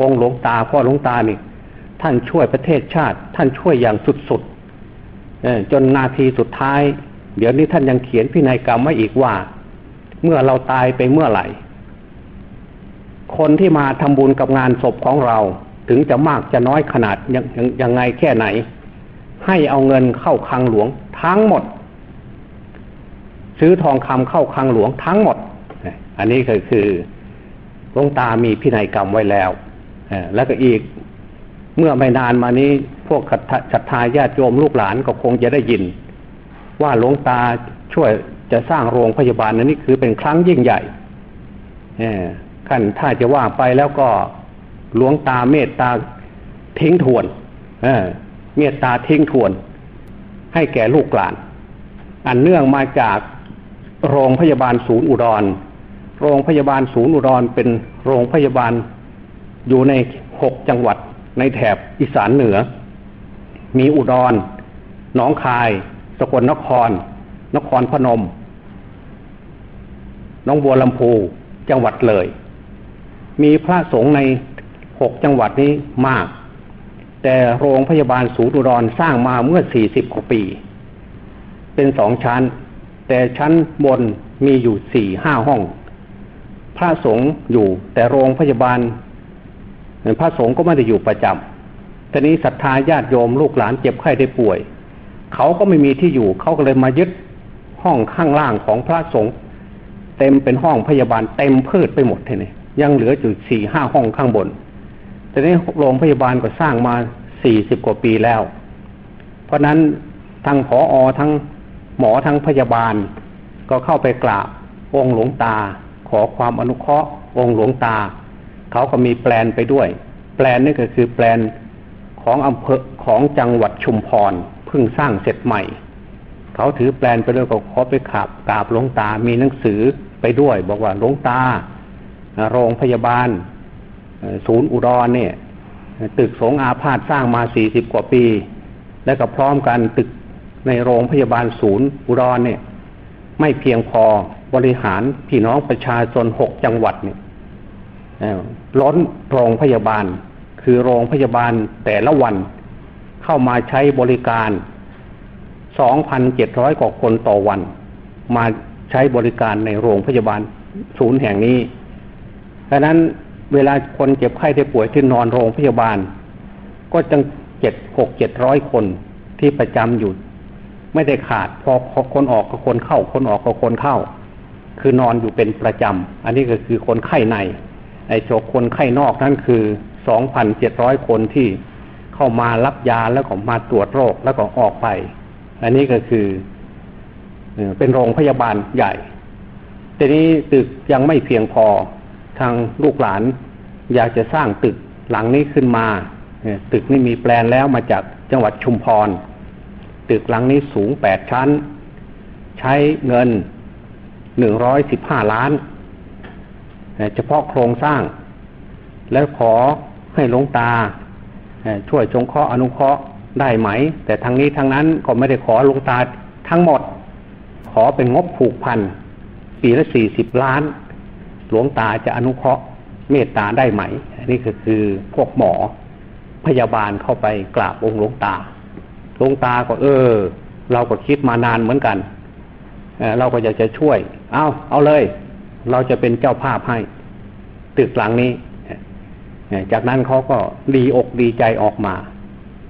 A: องค์หลวงตาพ่อหลวงตานี่ ท่านช่วยประเทศชาติ ท่านช่วยอย่างสุดๆจนนาทีสุดท้าย เดี๋ยวนี้ท่านยังเขียนพินัยกรรมไว้อีกว่า เมื่อเราตายไปเมื่อไหร่ คนที่มาทำบุญกับงานศพของเรา ถึงจะมากจะน้อยขนาดยังยังไงแค่ไหน ให้เอาเงินเข้าคลังหลวงทั้งหมด ซื้อทองคำเข้าคลังหลวงทั้งหมด อันนี้คือคือหลวงตามีพินัยกรรมไว้แล้วแล้วก็อีกเมื่อไม่นานมานี้พวกศรัทธาญาติโยมลูกหลานก็คงจะได้ยิน ว่าหลวงตาช่วยจะสร้างโรงพยาบาลนั้นนี่คือเป็นครั้งยิ่งใหญ่ขั้นถ้าจะว่าไปแล้วก็ หลวงตาเมตตาทิ้งทวนเมตตาทิ้งทวน ให้แก่ลูกหลาน อันเนื่องมาจากโรงพยาบาลศูนย์อุดร โรงพยาบาลศูนย์อุดรเป็นโรงพยาบาลอยู่ในหกจังหวัดในแถบอีสานเหนือ มีอุดร หนองคาย สกลนคร นครพนม น้องบัวลำพู จังหวัดเลย มีพระสงฆ์ใน หกจังหวัดนี้มาก แต่โรงพยาบาลศูนย์อุดรสร้างมาเมื่อสี่สิบกว่าปี เป็นสองชั้น แต่ชั้นบนมีอยู่สี่ห้าห้อง พระสงฆ์อยู่แต่โรงพยาบาลพระสงฆ์ก็ไม่ได้อยู่ประจำทีนี้ศรัทธาญาติโยมลูกหลานเจ็บไข้ได้ป่วย เขาก็ไม่มีที่อยู่เขาก็เลยมายึดห้องข้างล่างของพระสงฆ์เต็มเป็นห้องพยาบาลเต็มพืชไปหมดทีนี้ยังเหลืออยู่สี่ห้าห้องข้างบน แต่นี้โรงพยาบาลก็สร้างมาสี่สิบกว่าปีแล้ว เพราะนั้นทั้งผออทั้งหมอทั้งพยาบาล ก็เข้าไปกราบองค์หลวงตา ขอความอนุเคราะห์ องค์หลวงตา เขาก็มีแปลนไปด้วย แปลนนี่ก็คือแปลนของอำเภอของจังหวัดชุมพรเพิ่งสร้างเสร็จใหม่ เขาถือแปลนไปด้วยก็ขอไปขับกราบหลวงตามีหนังสือไปด้วย บอกว่าหลวงตา โรงพยาบาล ศูนย์อุดรเนี่ย ตึกสงอาพาธสร้างมาสี่สิบกว่าปี และก็พร้อมกันตึกในโรงพยาบาลศูนย์อุดรเนี่ย ไม่เพียงพอบริหารพี่น้องประชาชนหกจังหวัดเนี่ยล้นโรงพยาบาล คือโรงพยาบาลแต่ละวันเข้ามาใช้บริการ2,700กว่าคนต่อวัน มาใช้บริการในโรงพยาบาลศูนย์แห่งนี้ดังนั้น เวลาคนเจ็บไข้ได้ป่วยที่นอนโรงพยาบาล ก็จังเจ็ดหกเจ็ดร้อยคนที่ประจำอยู่ ไม่ได้ขาดพอคนออกก็คนเข้า คนออกก็คนเข้า คือนอนอยู่เป็นประจำอันนี้ก็คือคนไข้ในไอ้โจกคนไข้นอกนั่นคือสองพันเจ็ดร้อยคนที่เข้ามารับยาแล้วก็มาตรวจโรคแล้วก็ออกไป อันนี้ก็คือเป็นโรงพยาบาลใหญ่ทีนี้ตึกยังไม่เพียงพอ ทางลูกหลาน อยากจะสร้างตึกหลังนี้ขึ้นมาตึกนี้มีแปลนแล้วมาจากจังหวัดชุมพร ตึกหลังนี้สูงแปดชั้น ใช้เงินหนึ่งร้อยสิบห้าล้าน เฉพาะโครงสร้าง แล้วขอให้หลวงตา ช่วยจงเคราะห์อนุเคราะห์ได้ไหม แต่ทางนี้ทางนั้นก็ไม่ได้ขอหลวงตาทั้งหมด ขอเป็นงบผูกพันปีละสี่สิบล้าน หลวงตาจะอนุเคราะห์เมตตาได้ไหม อันนี้ก็คือพวกหมอพยาบาลเข้าไปกราบองค์หลวงตา หลวงตาก็เออ เราก็คิดมานานเหมือนกันเเราก็อยากจะช่วย เอาเอาเลย เราจะเป็นเจ้าภาพให้ ตึกหลังนี้ จากนั้นเขาก็ดีอกดีใจออกมา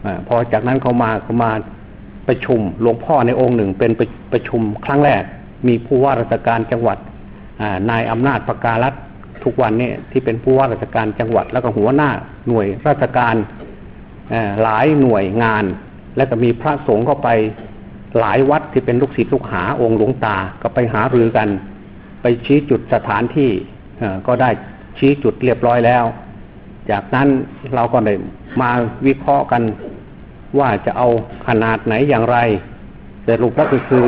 A: อพอจากนั้นเขามาเขามาประชุมหลวงพ่อในองค์หนึ่งเป็นประประชุมครั้งแรก มีผู้ว่าราชการจังหวัด นายอำนาจประกาศทุกวันนี้ที่เป็นผู้ว่าราชการจังหวัด แล้วก็หัวหน้าหน่วยราชการหลายหน่วยงาน และก็มีพระสงฆ์เข้าไปหลายวัดที่เป็นลูกศิษย์ลูกหาองค์หลวงตาก็ไปหารือกัน ไปชี้จุดสถานที่ก็ได้ชี้จุดเรียบร้อยแล้ว จากนั้นเราก็ได้มาวิเคราะห์กันว่าจะเอาขนาดไหนอย่างไรแต่รูปแล้วก็คือ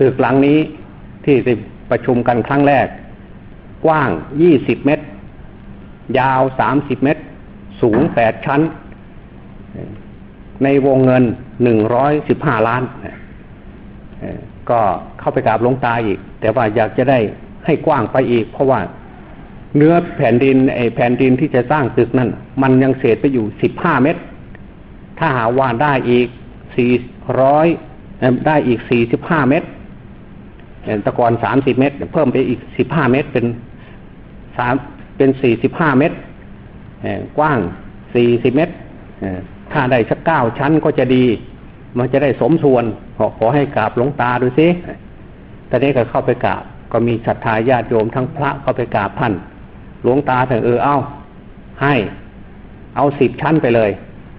A: ตึกหลังนี้ที่ ประชุมกันครั้งแรก กว้างยี่สิบเมตร ยาวสามสิบเมตร สูงแปดชั้น ในวงเงินหนึ่งร้อยสิบห้าล้าน ก็เข้าไปกราบหลวงตาอีก แต่ว่าอยากจะได้ให้กว้างไปอีก เพราะว่าเนื้อแผ่นดินไอแผ่นดินที่จะสร้างตึกนั้น มันยังเศษไปอยู่สิบห้าเมตร ถ้าหาว่าได้อีกสี่ร้อยได้อีกสี่สิบห้าเมตร ตะกอนสามสิบเมตร เพิ่มไปอีกสิบห้าเมตรเป็นสามเป็นสี่สิบห้าเมตรกว้างสี่สิบเมตรถ้าได้สักเก้าชั้นก็จะดี มันจะได้สมส่วน ขอขอให้กราบหลวงตาดูสิตอนนี้ก็เข้าไปกราบ ก็มีศรัทธาญาติโยมทั้งพระเข้าไปกราบท่านหลวงตาถึงเออเอาให้ เอาสิบชั้นไปเลย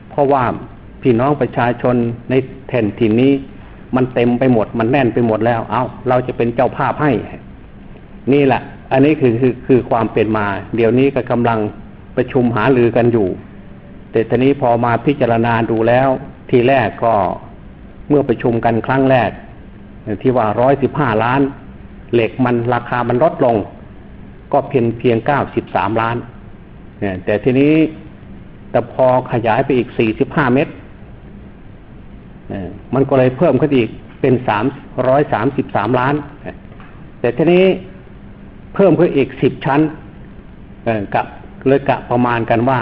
A: เพราะว่าพี่น้องประชาชนในแผ่นถิ่นนี้ มันเต็มไปหมด มันแน่นไปหมดแล้ว เอาเราจะเป็นเจ้าภาพให้ นี่แหละ อันนี้คือคือคือความเป็นมา เดี๋ยวนี้ก็กำลังประชุมหารือกันอยู่ แต่ทีนี้พอมาพิจารณาดูแล้ว ทีแรกก็เมื่อประชุมกันครั้งแรก ที่ว่าร้อยสิบห้าล้าน เหล็กมันราคามันลดลง ก็เพียงเพียงเก้าสิบสามล้าน เนี่ย แต่ทีนี้แต่พอขยายไปอีกสี่สิบห้าเมตร มันก็เลยเพิ่มขึ้นอีกเป็นสามร้อยสามสิบสามล้าน แต่ทีนี้เพิ่มขึ้นอีกสิบชั้นกับเลยกะประมาณกันว่า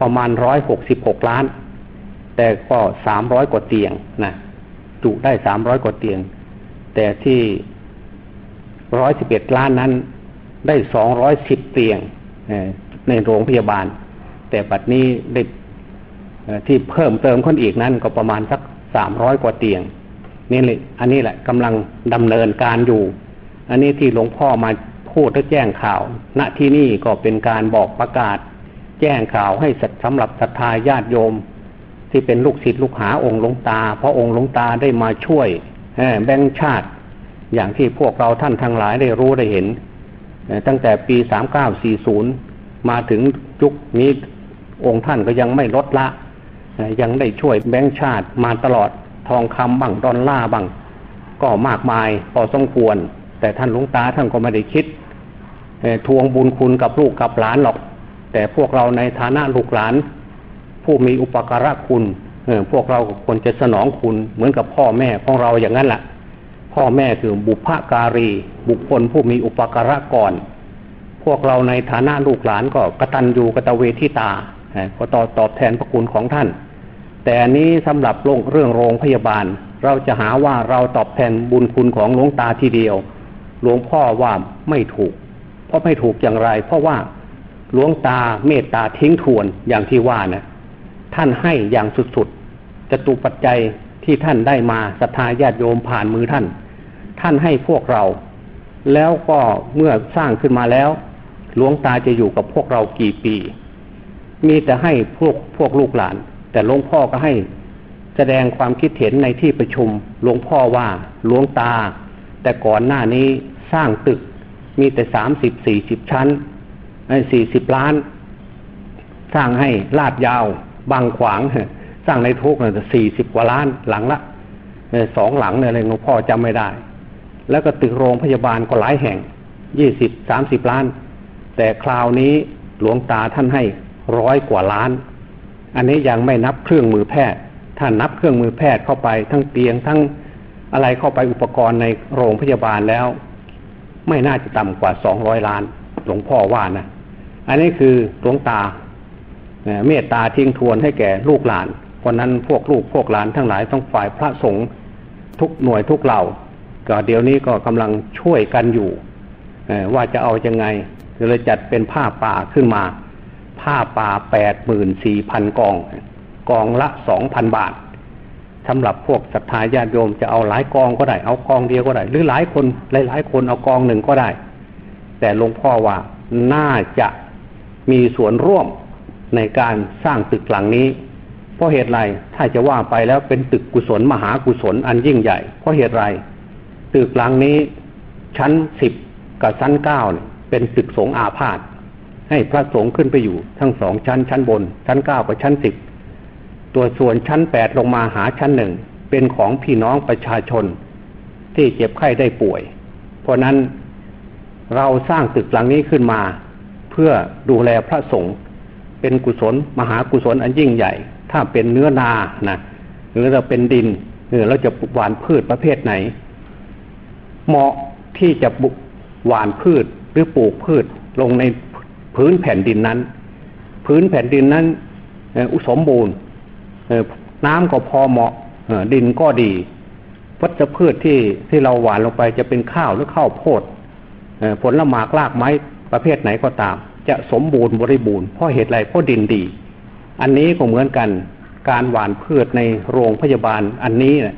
A: ประมาณร้อยหกสิบหกล้าน แต่ก็สามร้อยกว่าเตียงนะจุได้สามร้อยกว่าเตียง แต่ที่ร้อยสิบเอ็ดล้านนั้นได้สองร้อยสิบเตียงในโรงพยาบาล แต่บัดนี้ได้ที่เพิ่มเติมคนอีกนั้นก็ประมาณสัก สามร้อยกว่าเตียงนี่เลยอันนี้แหละกำลังดำเนินการอยู่ อันนี้ที่หลวงพ่อมาพูดและแจ้งข่าว ณที่นี่ก็เป็นการบอกประกาศ แจ้งข่าวให้สำหรับศรัทธาญาติโยม ที่เป็นลูกศิษย์ลูกหาองค์หลวงตา เพราะองค์หลวงตาได้มาช่วยแบ่งชาติ อย่างที่พวกเราท่านทั้งหลายได้รู้ได้เห็น ตั้งแต่ปีสามเก้าสี่ศูนย์มาถึงยุคนี้องค์ท่านก็ยังไม่ลดละ ยังได้ช่วยแบงค์ชาติมาตลอดทองคำบังดอลลาร์บังก็มากมายพอสมควร แต่ท่านหลวงตาท่านก็ไม่ได้คิดทวงบุญคุณกับลูกกับหลานหรอก แต่พวกเราในฐานะลูกหลาน ผู้มีอุปการะคุณพวกเราควรจะสนองคุณเหมือนกับพ่อแม่ของเราอย่างนั้นแหละพ่อแม่คือบุพการี บุคคลผู้มีอุปการะก่อน พวกเราในฐานะลูกหลานก็กตัญญูกตเวทิตาก็ตอบตอบแทนพระคุณของท่าน แต่อันนี้สำหรับเรื่องโรงพยาบาล เราจะหาว่าเราตอบแทนบุญคุณของหลวงตาทีเดียว หลวงพ่อว่าไม่ถูก เพราะไม่ถูกอย่างไร เพราะว่าหลวงตาเมตตาทิ้งทวนอย่างที่ว่านะท่านให้อย่างสุดๆจตุปัจจัยที่ท่านได้มาศรัทธาญาติโยมผ่านมือท่าน ท่านให้พวกเรา แล้วก็เมื่อสร้างขึ้นมาแล้ว หลวงตาจะอยู่กับพวกเรากี่ปี มีแต่ให้พวกพวกลูกหลาน แต่หลวงพ่อก็ให้แสดงความคิดเห็นในที่ประชุมหลวงพ่อว่าหลวงตา แต่ก่อนหน้านี้สร้างตึกมีแต่สามสิบสี่สิบชั้นสี่สิบล้าน สร้างให้ลาดยาว บางขวาง สร้างในทุกเนี่ยสี่สิบกว่าล้านหลังละสองหลังเนี่ยอะไรหลวงพ่อจำไม่ได้ แล้วก็ตึกโรงพยาบาลก็หลายแห่งยี่สิบสามสิบล้าน แต่คราวนี้หลวงตาท่านให้ร้อยกว่าล้าน อันนี้ยังไม่นับเครื่องมือแพทย์ท่านับเครื่องมือแพทย์เข้าไปทั้งเตียงทั้งอะไรเข้าไปอุปกรณ์ในโรงพยาบาลแล้ว ไม่น่าจะต่ำกว่าสองร้อยล้าน หลวงพ่อว่านะ อันนี้คือหลวงตาเมตตาทิ้งทวนให้แก่ลูกหลาน เพราะนั้นพวกลูกพวกหลานทั้งหลายต้องฝ่ายพระสงฆ์ทุกหน่วยทุกเหล่า ก็เดี๋ยวนี้ก็กำลังช่วยกันอยู่ว่าจะเอาอยังไงเลยจัดเป็นผ้าป่าขึ้นมา ผ้าป่าแปดหมื่นสี่พันกอง กองละสองพันบาทสำหรับพวกศรัทธาญาติโยมจะเอาหลายกองก็ได้ เอากองเดียวก็ได้ หรือหลายคนหลายๆคนเอากองหนึ่งก็ได้ แต่หลวงพ่อว่าน่าจะมีส่วนร่วมในการสร้างตึกหลังนี้ เพราะเหตุไรถ้าจะว่าไปแล้วเป็นตึกกุศลมหากุศลอันยิ่งใหญ่ เพราะเหตุไรตึกหลังนี้ชั้นสิบกับชั้นเก้าเป็นตึกสงอาพาธ ให้พระสงฆ์ขึ้นไปอยู่ ทั้งสองชั้นชั้นบน ชั้นเก้ากับชั้นสิบตัวส่วนชั้นแปดลงมาหาชั้นหนึ่งเป็นของพี่น้องประชาชน ที่เจ็บไข้ได้ป่วย เพราะนั้นเราสร้างตึกหลังนี้ขึ้นมา เพื่อดูแลพระสงฆ์เป็นกุศลมหากุศลอันยิ่งใหญ่ ถ้าเป็นเนื้อนานะหรือเราเป็นดินหรือเราจะหวานพืชประเภทไหน เหมาะที่จะบุกหวานพืชหรือปลูกพืชลงใน พื้นแผ่นดินนั้น พื้นแผ่นดินนั้นอุสมบูรณ์น้ำก็พอเหมาะดินก็ดีวัชพืชที่ที่เราหว่านลงไปจะเป็นข้าวหรือข้าวโพดผลละหมากรากไม้ประเภทไหนก็ตาม จะสมบูรณ์บริบูรณ์เพราะเหตุไรเพราะดินดี อันนี้ก็เหมือนกันการหว่านพืชในโรงพยาบาลอันนี้นะ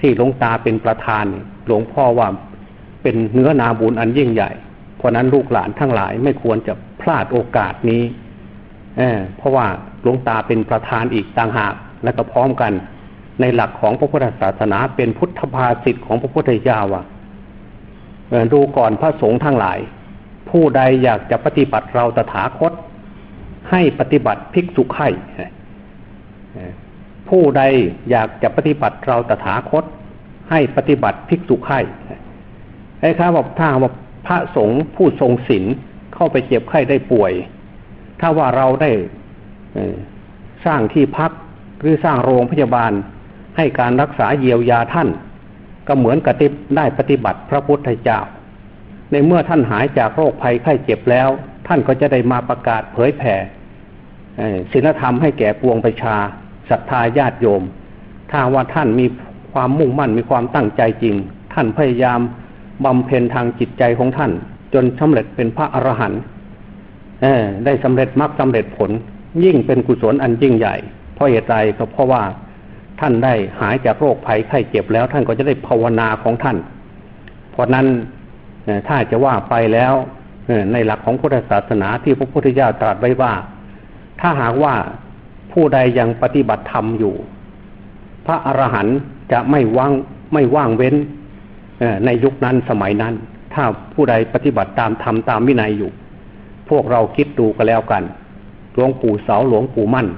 A: ที่หลวงตาเป็นประธานหลวงพ่อว่าเป็นเนื้อนาบุญอันยิ่งใหญ่ เพราะนั้นลูกหลานทั้งหลายไม่ควรจะ ลาดโอกาสนี้เเพราะว่าหลวงตาเป็นประธานอีกต่างหากและก็พร้อมกัน ในหลักของพระพุทธศาสนาเป็นพุทธภาษิตของพระพุทธเจ้าว่าดูก่อนพระสงฆ์ทั้งหลาย ผู้ใดอยากจะปฏิบัติเราตถาคต ให้ปฏิบัติภิกษุไข่ผู้ใดอยากจะปฏิบัติเราตถาคต ให้ปฏิบัติภิกษุไข่ไอ้ข้าบอกถ้าบอกพระสงฆ์ผู้ทรงศีล เข้าไปเจ็บไข้ได้ป่วย ถ้าว่าเราได้สร้างที่พักหรือสร้างโรงพยาบาลให้การรักษาเยียวยาท่าน ก็เหมือนกับที่ได้ปฏิบัติพระพุทธเจ้า ในเมื่อท่านหายจากโรคภัยไข้เจ็บแล้ว ท่านก็จะได้มาประกาศเผยแผ่ศีลธรรมให้แก่ปวงประชาศรัทธาญาติโยม ถ้าว่าท่านมีความมุ่งมั่นมีความตั้งใจจริง ท่านพยายามบำเพ็ญทางจิตใจของท่าน จนสำเร็จเป็นพระอรหันต์ได้สำเร็จมรรคสาเร็จผล ยิ่งเป็นกุศลอันยิ่งใหญ่ เพราะเหตุใดก็เพราะว่าท่านได้หายจากโรคภัยไข้เจ็บแล้ว ท่านก็จะได้ภาวนาของท่าน เพราะนั้นถ้าจะว่าไปแล้วในหลักของพุทธศาสนาที่พระพุทธเจ้าตรัสไว้ว่า ถ้าหากว่าผู้ใดยังปฏิบัติธรรมอยู่ พระอรหันต์จะไม่ว่างไม่ว่างเว้นในยุคนั้นสมัยนั้น ถ้าผู้ใดปฏิบัติตามธรรมตามวินัยอยู่ พวกเราคิดดูกันแล้วกัน หลวงปู่เสาหลวงปู่มั่น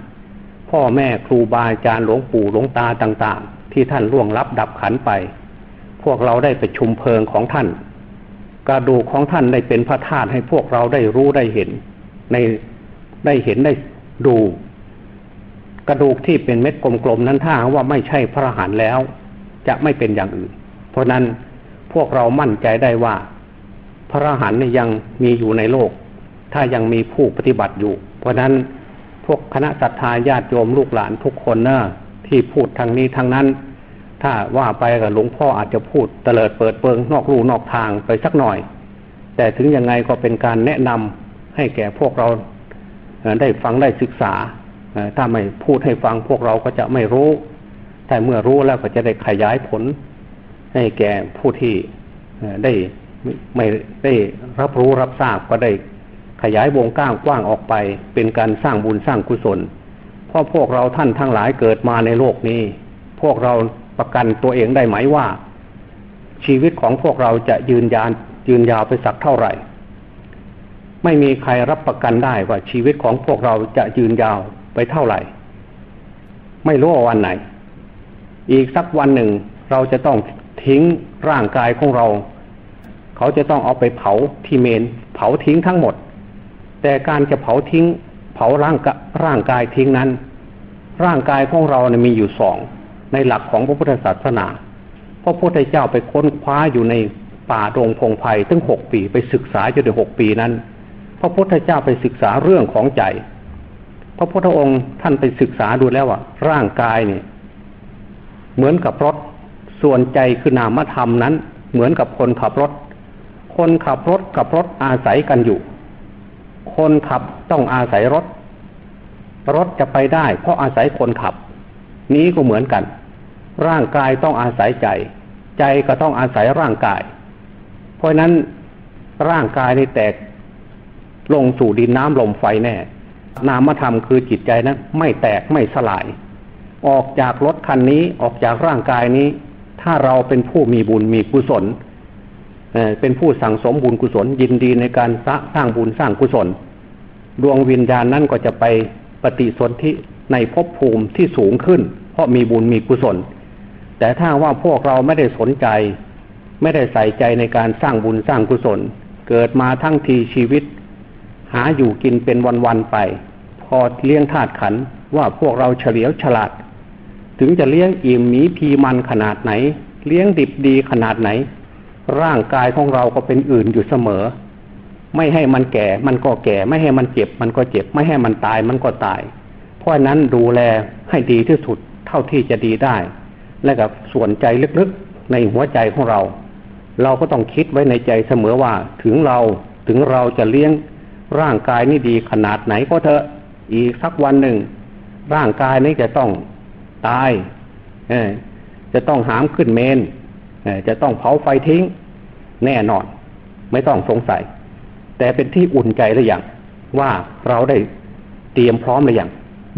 A: พ่อแม่ครูบาอาจารย์หลวงปู่หลวงตาต่างๆ ที่ท่านล่วงลับดับขันไป พวกเราได้ไปชุมเพลิงของท่าน กระดูกของท่านได้เป็นพระธาตุให้พวกเราได้รู้ได้เห็น ในได้เห็นได้ดู กระดูกที่เป็นเม็ดกลมๆนั้นถ้าว่าไม่ใช่พระหันแล้ว จะไม่เป็นอย่างอื่น เพราะนั้น พวกเรามั่นใจได้ว่า พระหันยังมีอยู่ในโลก ถ้ายังมีผู้ปฏิบัติอยู่ เพราะนั้นพวกคณะศรัทธาญาติโยมลูกหลานทุกคนเนะที่พูดทางนี้ทางนั้น ถ้าว่าไปกับหลวงพ่ออาจจะพูดเตลิดเปิดเปิงนอกรูนอกทางไปสักหน่อย แต่ถึงยังไงก็เป็นการแนะนำให้แก่พวกเราได้ฟังได้ศึกษา ถ้าไม่พูดให้ฟังพวกเราก็จะไม่รู้ แต่เมื่อรู้แล้วก็จะได้ขยายผล ให้แก่ผู้ที่ได้ไม่ได้รับรู้รับทราบก็ได้ขยายวงก้างกว้างออกไป เป็นการสร้างบุญสร้างกุศลเพราะพวกเราท่านทั้งหลายเกิดมาในโลกนี้ พวกเราประกันตัวเองได้ไหมว่า ชีวิตของพวกเราจะยืนยานยืนยาวไปสักเท่าไหร่ ไม่มีใครรับประกันได้ว่าชีวิตของพวกเราจะยืนยาวไปเท่าไหร่ ไม่รู้ว่าวันไหน อีกสักวันหนึ่งเราจะต้อง ทิ้งร่างกายของเรา เขาจะต้องเอาไปเผาที่เมน เผาทิ้งทั้งหมด แต่การจะเผาทิ้ง เผาร่างร่างกายทิ้งนั้น ร่างกายของเราเนี่ยมีอยู่สองในหลักของพระพุทธศาสนาพระพุทธเจ้าไปค้นคว้าอยู่ในป่าดงพงไพ่ตั้งหกปีไปศึกษาจนถึงหกปีนั้น พระพุทธเจ้าไปศึกษาเรื่องของใจ พระพุทธองค์ท่านไปศึกษาดูแล้วว่าร่างกายเนี่ยเหมือนกับรถ ส่วนใจคือนามธรรมนั้น เหมือนกับคนขับรถ คนขับรถกับรถอาศัยกันอยู่ คนขับต้องอาศัยรถ รถจะไปได้ เพราะอาศัยคนขับ นี้ก็เหมือนกัน ร่างกายต้องอาศัยใจ ใจก็ต้องอาศัยร่างกาย เพราะนั้นร่างกายในแตกลงสู่ดินน้ำลมไฟแน่ นามธรรมคือจิตใจนะั้นไม่แตกไม่สลาย ออกจากรถคันนี้ออกจากร่างกายนี้ ถ้าเราเป็นผู้มีบุญมีกุศลเป็นผู้สั่งสมบุญกุศล ยินดีในการสร้างบุญสร้างกุศล ดวงวิญญาณนั้นก็จะไปปฏิสนธิในภพภูมิที่สูงขึ้น เพราะมีบุญมีกุศล แต่ถ้าว่าพวกเราไม่ได้สนใจ ไม่ได้ใส่ใจในการสร้างบุญสร้างกุศล เกิดมาทั้งทีชีวิต หาอยู่กินเป็นวันๆไป พอเลี้ยงธาตุขันว่าพวกเราเฉลียวฉลาด ถึงจะเลี้ยงอิ่มหมีพีมันขนาดไหน เลี้ยงดิบดีขนาดไหน ร่างกายของเราก็เป็นอื่นอยู่เสมอ ไม่ให้มันแก่มันก็แก่ ไม่ให้มันเจ็บ มันก็เจ็บ ไม่ให้มันตายมันก็ตาย เพราะนั้นดูแลให้ดีที่สุดเท่าที่จะดีได้ และกับส่วนใจลึกๆในหัวใจของเรา เราก็ต้องคิดไว้ในใจเสมอว่าถึงเราถึงเราจะเลี้ยงร่างกายนี่ดีขนาดไหนก็เถอะอีกสักวันหนึ่ง ร่างกายนี้จะต้อง ตายจะต้องหามขึ้นเมนจะต้องเผาไฟทิ้ง แน่นอน ไม่ต้องสงสัย แต่เป็นที่อุ่นใจหรือยังว่าเราได้เตรียมพร้อมหรือยัง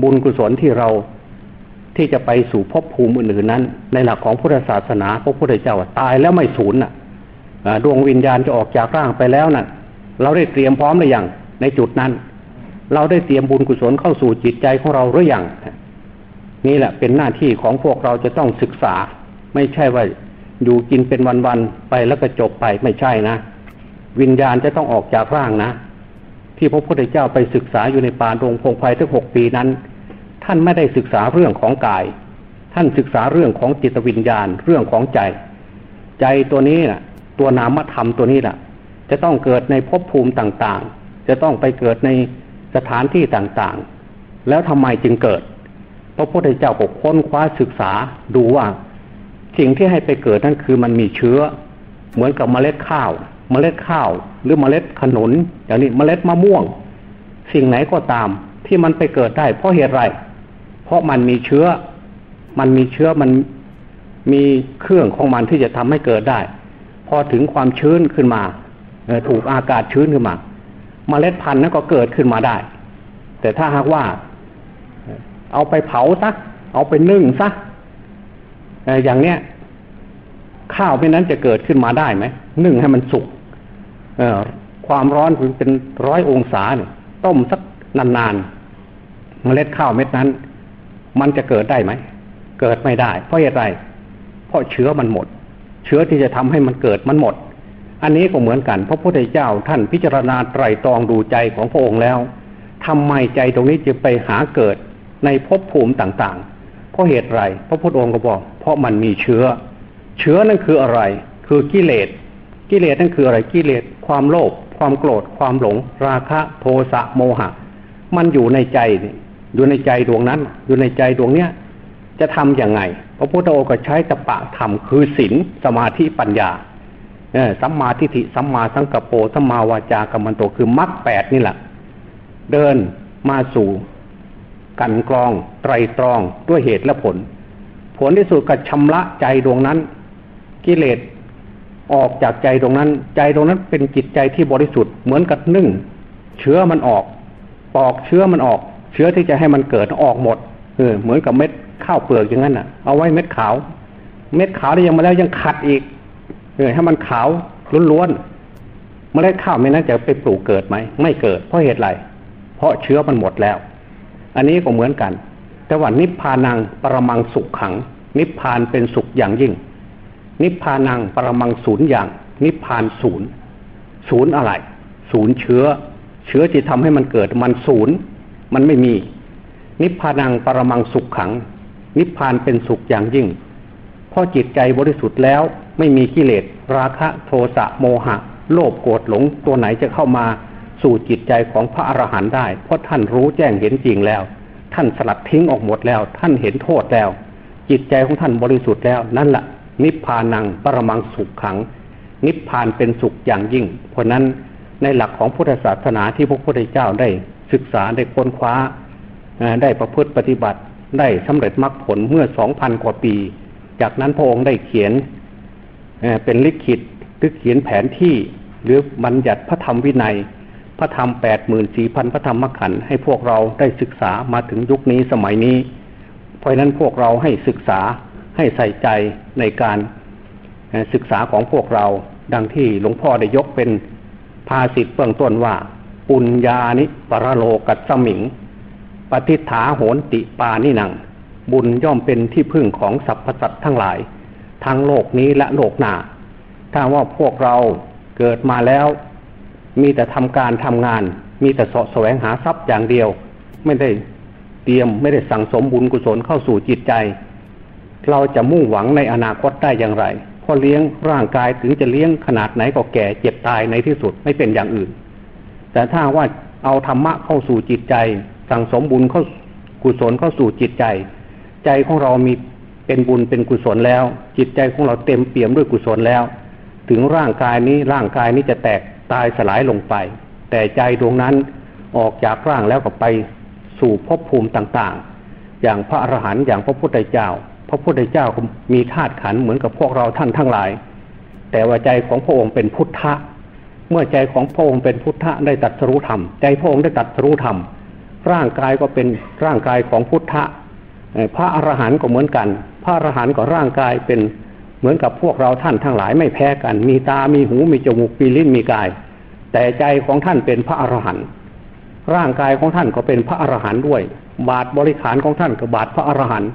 A: บุญกุศลที่เราที่จะไปสู่ภพภูมิอื่นนั้น ในหลักของพุทธศาสนาพระพุทธเจ้าตายแล้วไม่สูญน่ะดวงวิญญาณจะออกจากร่างไปแล้วน่ะ เราได้เตรียมพร้อมหรือยังในจุดนั้น เราได้เตรียมบุญกุศลเข้าสู่จิตใจของเราหรือยัง นี่แหละเป็นหน้าที่ของพวกเราจะต้องศึกษา ไม่ใช่ว่าอยู่กินเป็นวันๆไปแล้วก็จบไปไม่ใช่นะ วิญญาณจะต้องออกจากร่างนะ ที่พระพุทธเจ้าไปศึกษาอยู่ในป่าดงพงไพ่ทั้งหกปีนั้น ท่านไม่ได้ศึกษาเรื่องของกาย ท่านศึกษาเรื่องของจิตวิญญาณเรื่องของใจ ใจตัวนี้นะตัวนามธรรมตัวนี้แหละจะต้องเกิดในภพภูมิต่างๆ จะต้องไปเกิดในสถานที่ต่างๆ แล้วทำไมจึงเกิด ระพุทธเจ้าก็ค้นคว้าศึกษาดูว่า สิ่งที่ให้ไปเกิดนั่นคือมันมีเชื้อ เหมือนกับเมล็ดข้าว เมล็ดข้าว หรือเมล็ดขนุนอย่างนี้เมล็ดมะม่วง สิ่งไหนก็ตามที่มันไปเกิดได้ เพราะเหตุไร เพราะมันมีเชื้อ มันมีเชื้อมันมีเครื่องของมันที่จะทำให้เกิดได้ พอถึงความชื้นขึ้นมาถูกอากาศชื้นขึ้นมา เมล็ดพันธุ์นั้นก็เกิดขึ้นมาได้ แต่ถ้าหากว่า เอาไปเผาซะเอาไปนึ่งซะอย่างเนี้ยข้าวไม่นั้นจะเกิดขึ้นมาได้ไหมนึ่งให้มันสุกความร้อนถึงเป็นร้อยองศาเนี่ยต้มสักนานๆเมล็ดข้าวเม็ดนั้น มันจะเกิดได้ไหมเกิดไม่ได้ เพราะอะไรเพราะเชื้อมันหมด เชื้อที่จะทำให้มันเกิดมันหมด อันนี้ก็เหมือนกันพระพุทธเจ้าท่านพิจารณาไตรตรองดูใจของพระองค์แล้วทำไมใจตรงนี้จะไปหาเกิด ในภพภูมิต่างๆ เพราะเหตุไรพระพุทธองค์ก็บอก เพราะมันมีเชื้อ เชื้อนั่นคืออะไร คือกิเลส กิเลสนั่นคืออะไร กิเลส ความโลภ ความโกรธ ความหลง ราคะโทสะโมหะ มันอยู่ในใจนี่อยู่ในใจดวงนั้น อยู่ในใจดวงเนี้ย จะทํำยังไง พระพุทธองค์ก็ใช้ตปะธรรมคือศีลสมาธิปัญญาเอสัมมาทิฏฐิสัมมาสังกปรสัมมาวาจากรรมันโตคือมรรคแปดนี่แหละ เดินมาสู่ กันกรอง ไตรตรองด้วยเหตุและผล ผลที่สุดก็ชำระใจดวงนั้น กิเลสออกจากใจตรงนั้น ใจตรงนั้นเป็นจิตใจที่บริสุทธิ์เหมือนกับนึ่ง เชื้อมันออก ปอกเชื้อมันออก เชื้อที่จะให้มันเกิดออกหมดเออเหมือนกับเม็ดข้าวเปลือกอย่างนั้นอะ เอาไว้เม็ดขาว เม็ดขาวที่ยังมาแล้วยังขัดอีกเออให้มันขาวล้วนๆเมล็ดข้าวไม่นั้นจะไปปลูกเกิดไหมไม่เกิดเพราะเหตุไรเพราะเชื้อมันหมดแล้ว อันนี้ก็เหมือนกัน แต่ว่านิพพานังปรมังสุขขัง นิพพานเป็นสุขอย่างยิ่ง นิพพานังปรมังศูนย์อย่าง นิพพานศูนย์ศูนย์อะไร ศูนย์เชื้อ เชื้อที่ทำให้มันเกิดมันศูนย์มันไม่มี นิพพานังปรมังสุขขัง นิพพานเป็นสุขอย่างยิ่งเพราะจิตใจบริสุทธิ์แล้วไม่มีกิเลสราคะโทสะโมหะ โลภโกรธหลงตัวไหนจะเข้ามา สู่จิตใจของพระอรหันต์ได้ เพราะท่านรู้แจ้งเห็นจริงแล้ว ท่านสลัดทิ้งออกหมดแล้ว ท่านเห็นโทษแล้ว จิตใจของท่านบริสุทธิ์แล้ว นั่นแหละนิพพานังปรมังสุขขัง นิพพานเป็นสุขอย่างยิ่ง เพราะนั้นในหลักของพุทธศาสนาที่พระพุทธเจ้าได้ศึกษาได้ค้นคว้า ได้ประพฤติปฏิบัติ ได้สำเร็จมรรคผลเมื่อสองพันกว่าปี จากนั้นพระองค์ได้เขียนเป็นลิขิตหรือเขียนแผนที่หรือบัญญัติพระธรรมวินัย พระธรรมแปดหมื่นสี่พันพระธรรมขันธ์ให้พวกเราได้ศึกษามาถึงยุคนี้สมัยนี้ เพราะนั้นพวกเราให้ศึกษาให้ใส่ใจในการศึกษาของพวกเราดังที่หลวงพ่อได้ยกเป็นภาษิตเบื้องต้นว่า ปุญญานิปรโลกัสมิง ปฏิฐาโหนติปานิหนัง บุญย่อมเป็นที่พึ่งของสรรพสัตว์ทั้งหลาย ทั้งโลกนี้และโลกหน้า ถ้าว่าพวกเราเกิดมาแล้ว มีแต่ทำการทำงาน มีแต่สะแสวงหาทรัพย์อย่างเดียว ไม่ได้เตรียมไม่ได้สั่งสมบุญกุศลเข้าสู่จิตใจ เราจะมุ่งหวังในอนาคตได้อย่างไรพอเลี้ยงร่างกายถึงจะเลี้ยงขนาดไหนก็แก่เจ็บตายในที่สุดไม่เป็นอย่างอื่น แต่ถ้าว่าเอาธรรมะเข้าสู่จิตใจ สั่งสมบุญเข้ากุศลเข้าสู่จิตใจ ใจของเรามีเป็นบุญเป็นกุศลแล้ว จิตใจของเราเต็มเปี่ยมด้วยกุศลแล้ว ถึงร่างกายนี้ร่างกายนี้จะแตก ตายสลายลงไป แต่ใจดวงนั้นออกจากร่างแล้วก็ไปสู่ภพภูมิต่างๆ อย่างพระอรหันต์อย่างพระพุทธเจ้า พระพุทธเจ้ามีธาตุขันเหมือนกับพวกเราท่านทั้งหลาย แต่ว่าใจของพระองค์เป็นพุทธะ เมื่อใจของพระองค์เป็นพุทธะได้ตัดสรู้ธรรม ใจพระองค์ได้ตัดสรู้ธรรม ร่างกายก็เป็นร่างกายของพุทธะ พระอรหันต์ก็เหมือนกัน พระอรหันต์ก็ร่างกายเป็น เหมือนกับพวกเราท่านทั้งหลายไม่แพ้กัน มีตา มีหู มีจมูก มีลิ้น มีกาย แต่ใจของท่านเป็นพระอรหันต์ ร่างกายของท่านก็เป็นพระอรหันต์ด้วย บาทบริขารของท่านก็บาทพระอรหันต์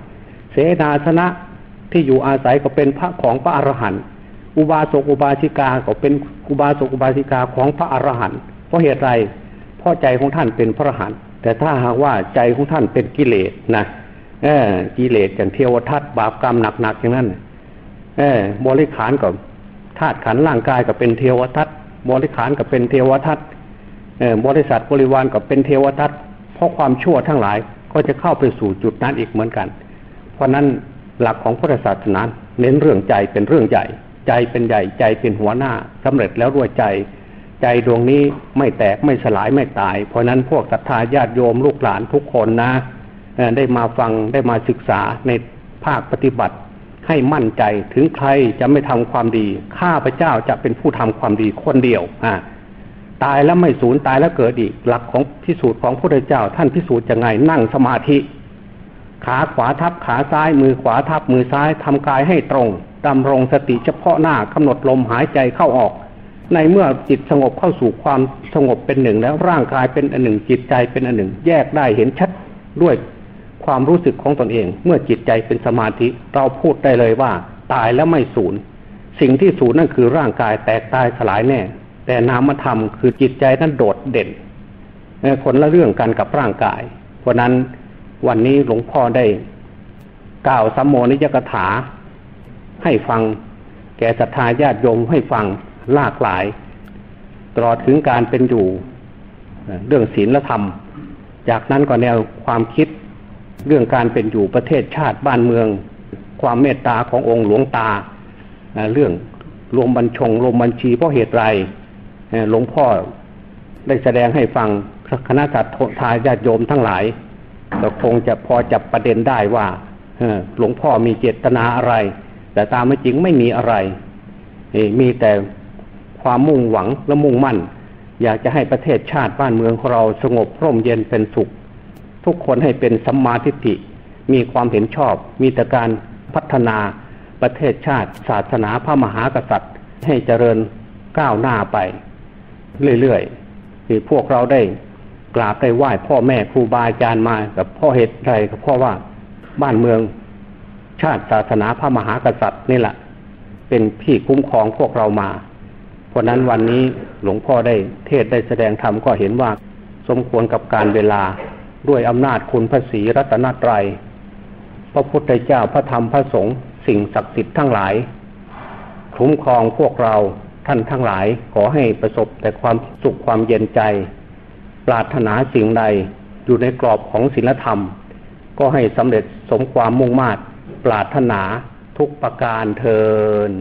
A: เสนาสนะที่อยู่อาศัยก็เป็นพระของพระอรหันต์ อุบาสกอุบาสิกาก็เป็นอุบาสกอุบาสิกาของพระอรหันต์ เพราะเหตุไร เพราะใจของท่านเป็นพระอรหันต์ แต่ถ้าหากว่าใจของท่านเป็นกิเลสนะ เออกิเลสอย่างเทวทัตบาปกรรมหนักๆอย่างนั้น เออบริขารก็ธาตุขันร่างกายก็เป็นเทวทัตบริขารก็เป็นเทวทัตเออบริษัทบริวารก็เป็นเทวทัตเพราะความชั่วทั้งหลายก็จะเข้าไปสู่จุดนั้นอีกเหมือนกัน เพราะนั้นหลักของพุทธศาสนาเน้นเรื่องใจเป็นเรื่องใหญ่ใจเป็นใหญ่ใจเป็นหัวหน้าสำเร็จแล้วด้วยใจ ใจดวงนี้ไม่แตกไม่สลายไม่ตาย เพราะนั้นพวกศรัทธาญาติโยมลูกหลานทุกคนนะได้มาฟังได้มาศึกษาในภาคปฏิบัติ ให้มั่นใจถึงใครจะไม่ทำความดี ข้าพเจ้าจะเป็นผู้ทำความดีคนเดียวอ่าตายแล้วไม่สูญตายแล้วเกิดอีก หลักของพิสูจน์ของพระพุทธเจ้า ท่านพิสูจน์ยังไงนั่งสมาธิ ขาขวาทับขาซ้าย มือขวาทับมือซ้ายทำกายให้ตรงดำรงสติเฉพาะหน้ากำหนดลมหายใจเข้าออก ในเมื่อจิตสงบเข้าสู่ความสงบเป็นหนึ่งแล้วร่างกายเป็นอันหนึ่งจิตใจเป็นอันหนึ่ง แยกได้เห็นชัดด้วย ความรู้สึกของตนเอง เมื่อจิตใจเป็นสมาธิ เราพูดได้เลยว่า ตายแล้วไม่สูญสิ่งที่สูญนั่นคือร่างกายแตกตายสลายแน่ แต่นามธรรมคือจิตใจนั้นโดดเด่นคนละเรื่องกันกับร่างกาย เพราะนั้นวันนี้หลวงพ่อได้กล่าวสัมโมนิยกถา ให้ฟัง แก่ศรัทธาญาติโยมให้ฟังหลากหลาย ตลอดถึงการเป็นอยู่ เรื่องศีลธรรม จากนั้นก็แนวความคิด เรื่องการเป็นอยู่ประเทศชาติบ้านเมือง ความเมตตาขององค์หลวงตา เรื่องรวมบัญชงรวมบัญชีเพราะเหตุไรหลวงพ่อได้แสดงให้ฟังคณะสัตยาญาติโยมทั้งหลายก็คงจะพอจับประเด็นได้ว่าหลวงพ่อมีเจตนาอะไร แต่ตามไม่จริงไม่มีอะไรมีแต่ความมุ่งหวังและมุ่งมั่น อยากจะให้ประเทศชาติบ้านเมืองของเราสงบร่มเย็นเป็นสุข ทุกคนให้เป็นสัมมาทิฏฐิ มีความเห็นชอบ มีแต่การพัฒนาประเทศชาติ ศาสนาพระมหากษัตริย์ ให้เจริญก้าวหน้าไป เรื่อยๆที่พวกเราได้กราบได้ไหว้พ่อแม่ครูบาอาจารย์มากับพ่อเหตุใดกับพ่อว่าบ้านเมือง ชาติศาสนาพระมหากษัตริย์นี่แหละเป็นพี่คุ้มครองพวกเรามา เพราะนั้นวันนี้หลวงพ่อได้เทศได้แสดงธรรมก็เห็นว่า สมควรกับการเวลา ด้วยอำนาจคุณพระศรีรัตนตรัย พระพุทธเจ้าพระธรรมพระสงฆ์สิ่งศักดิ์สิทธิ์ทั้งหลาย คุ้มครองพวกเราท่านทั้งหลายขอให้ประสบแต่ความสุขความเย็นใจ ปรารถนาสิ่งใดอยู่ในกรอบของศีลธรรม ก็ให้สำเร็จสมความมุ่งมา่ปรารถนาทุกประการเทิน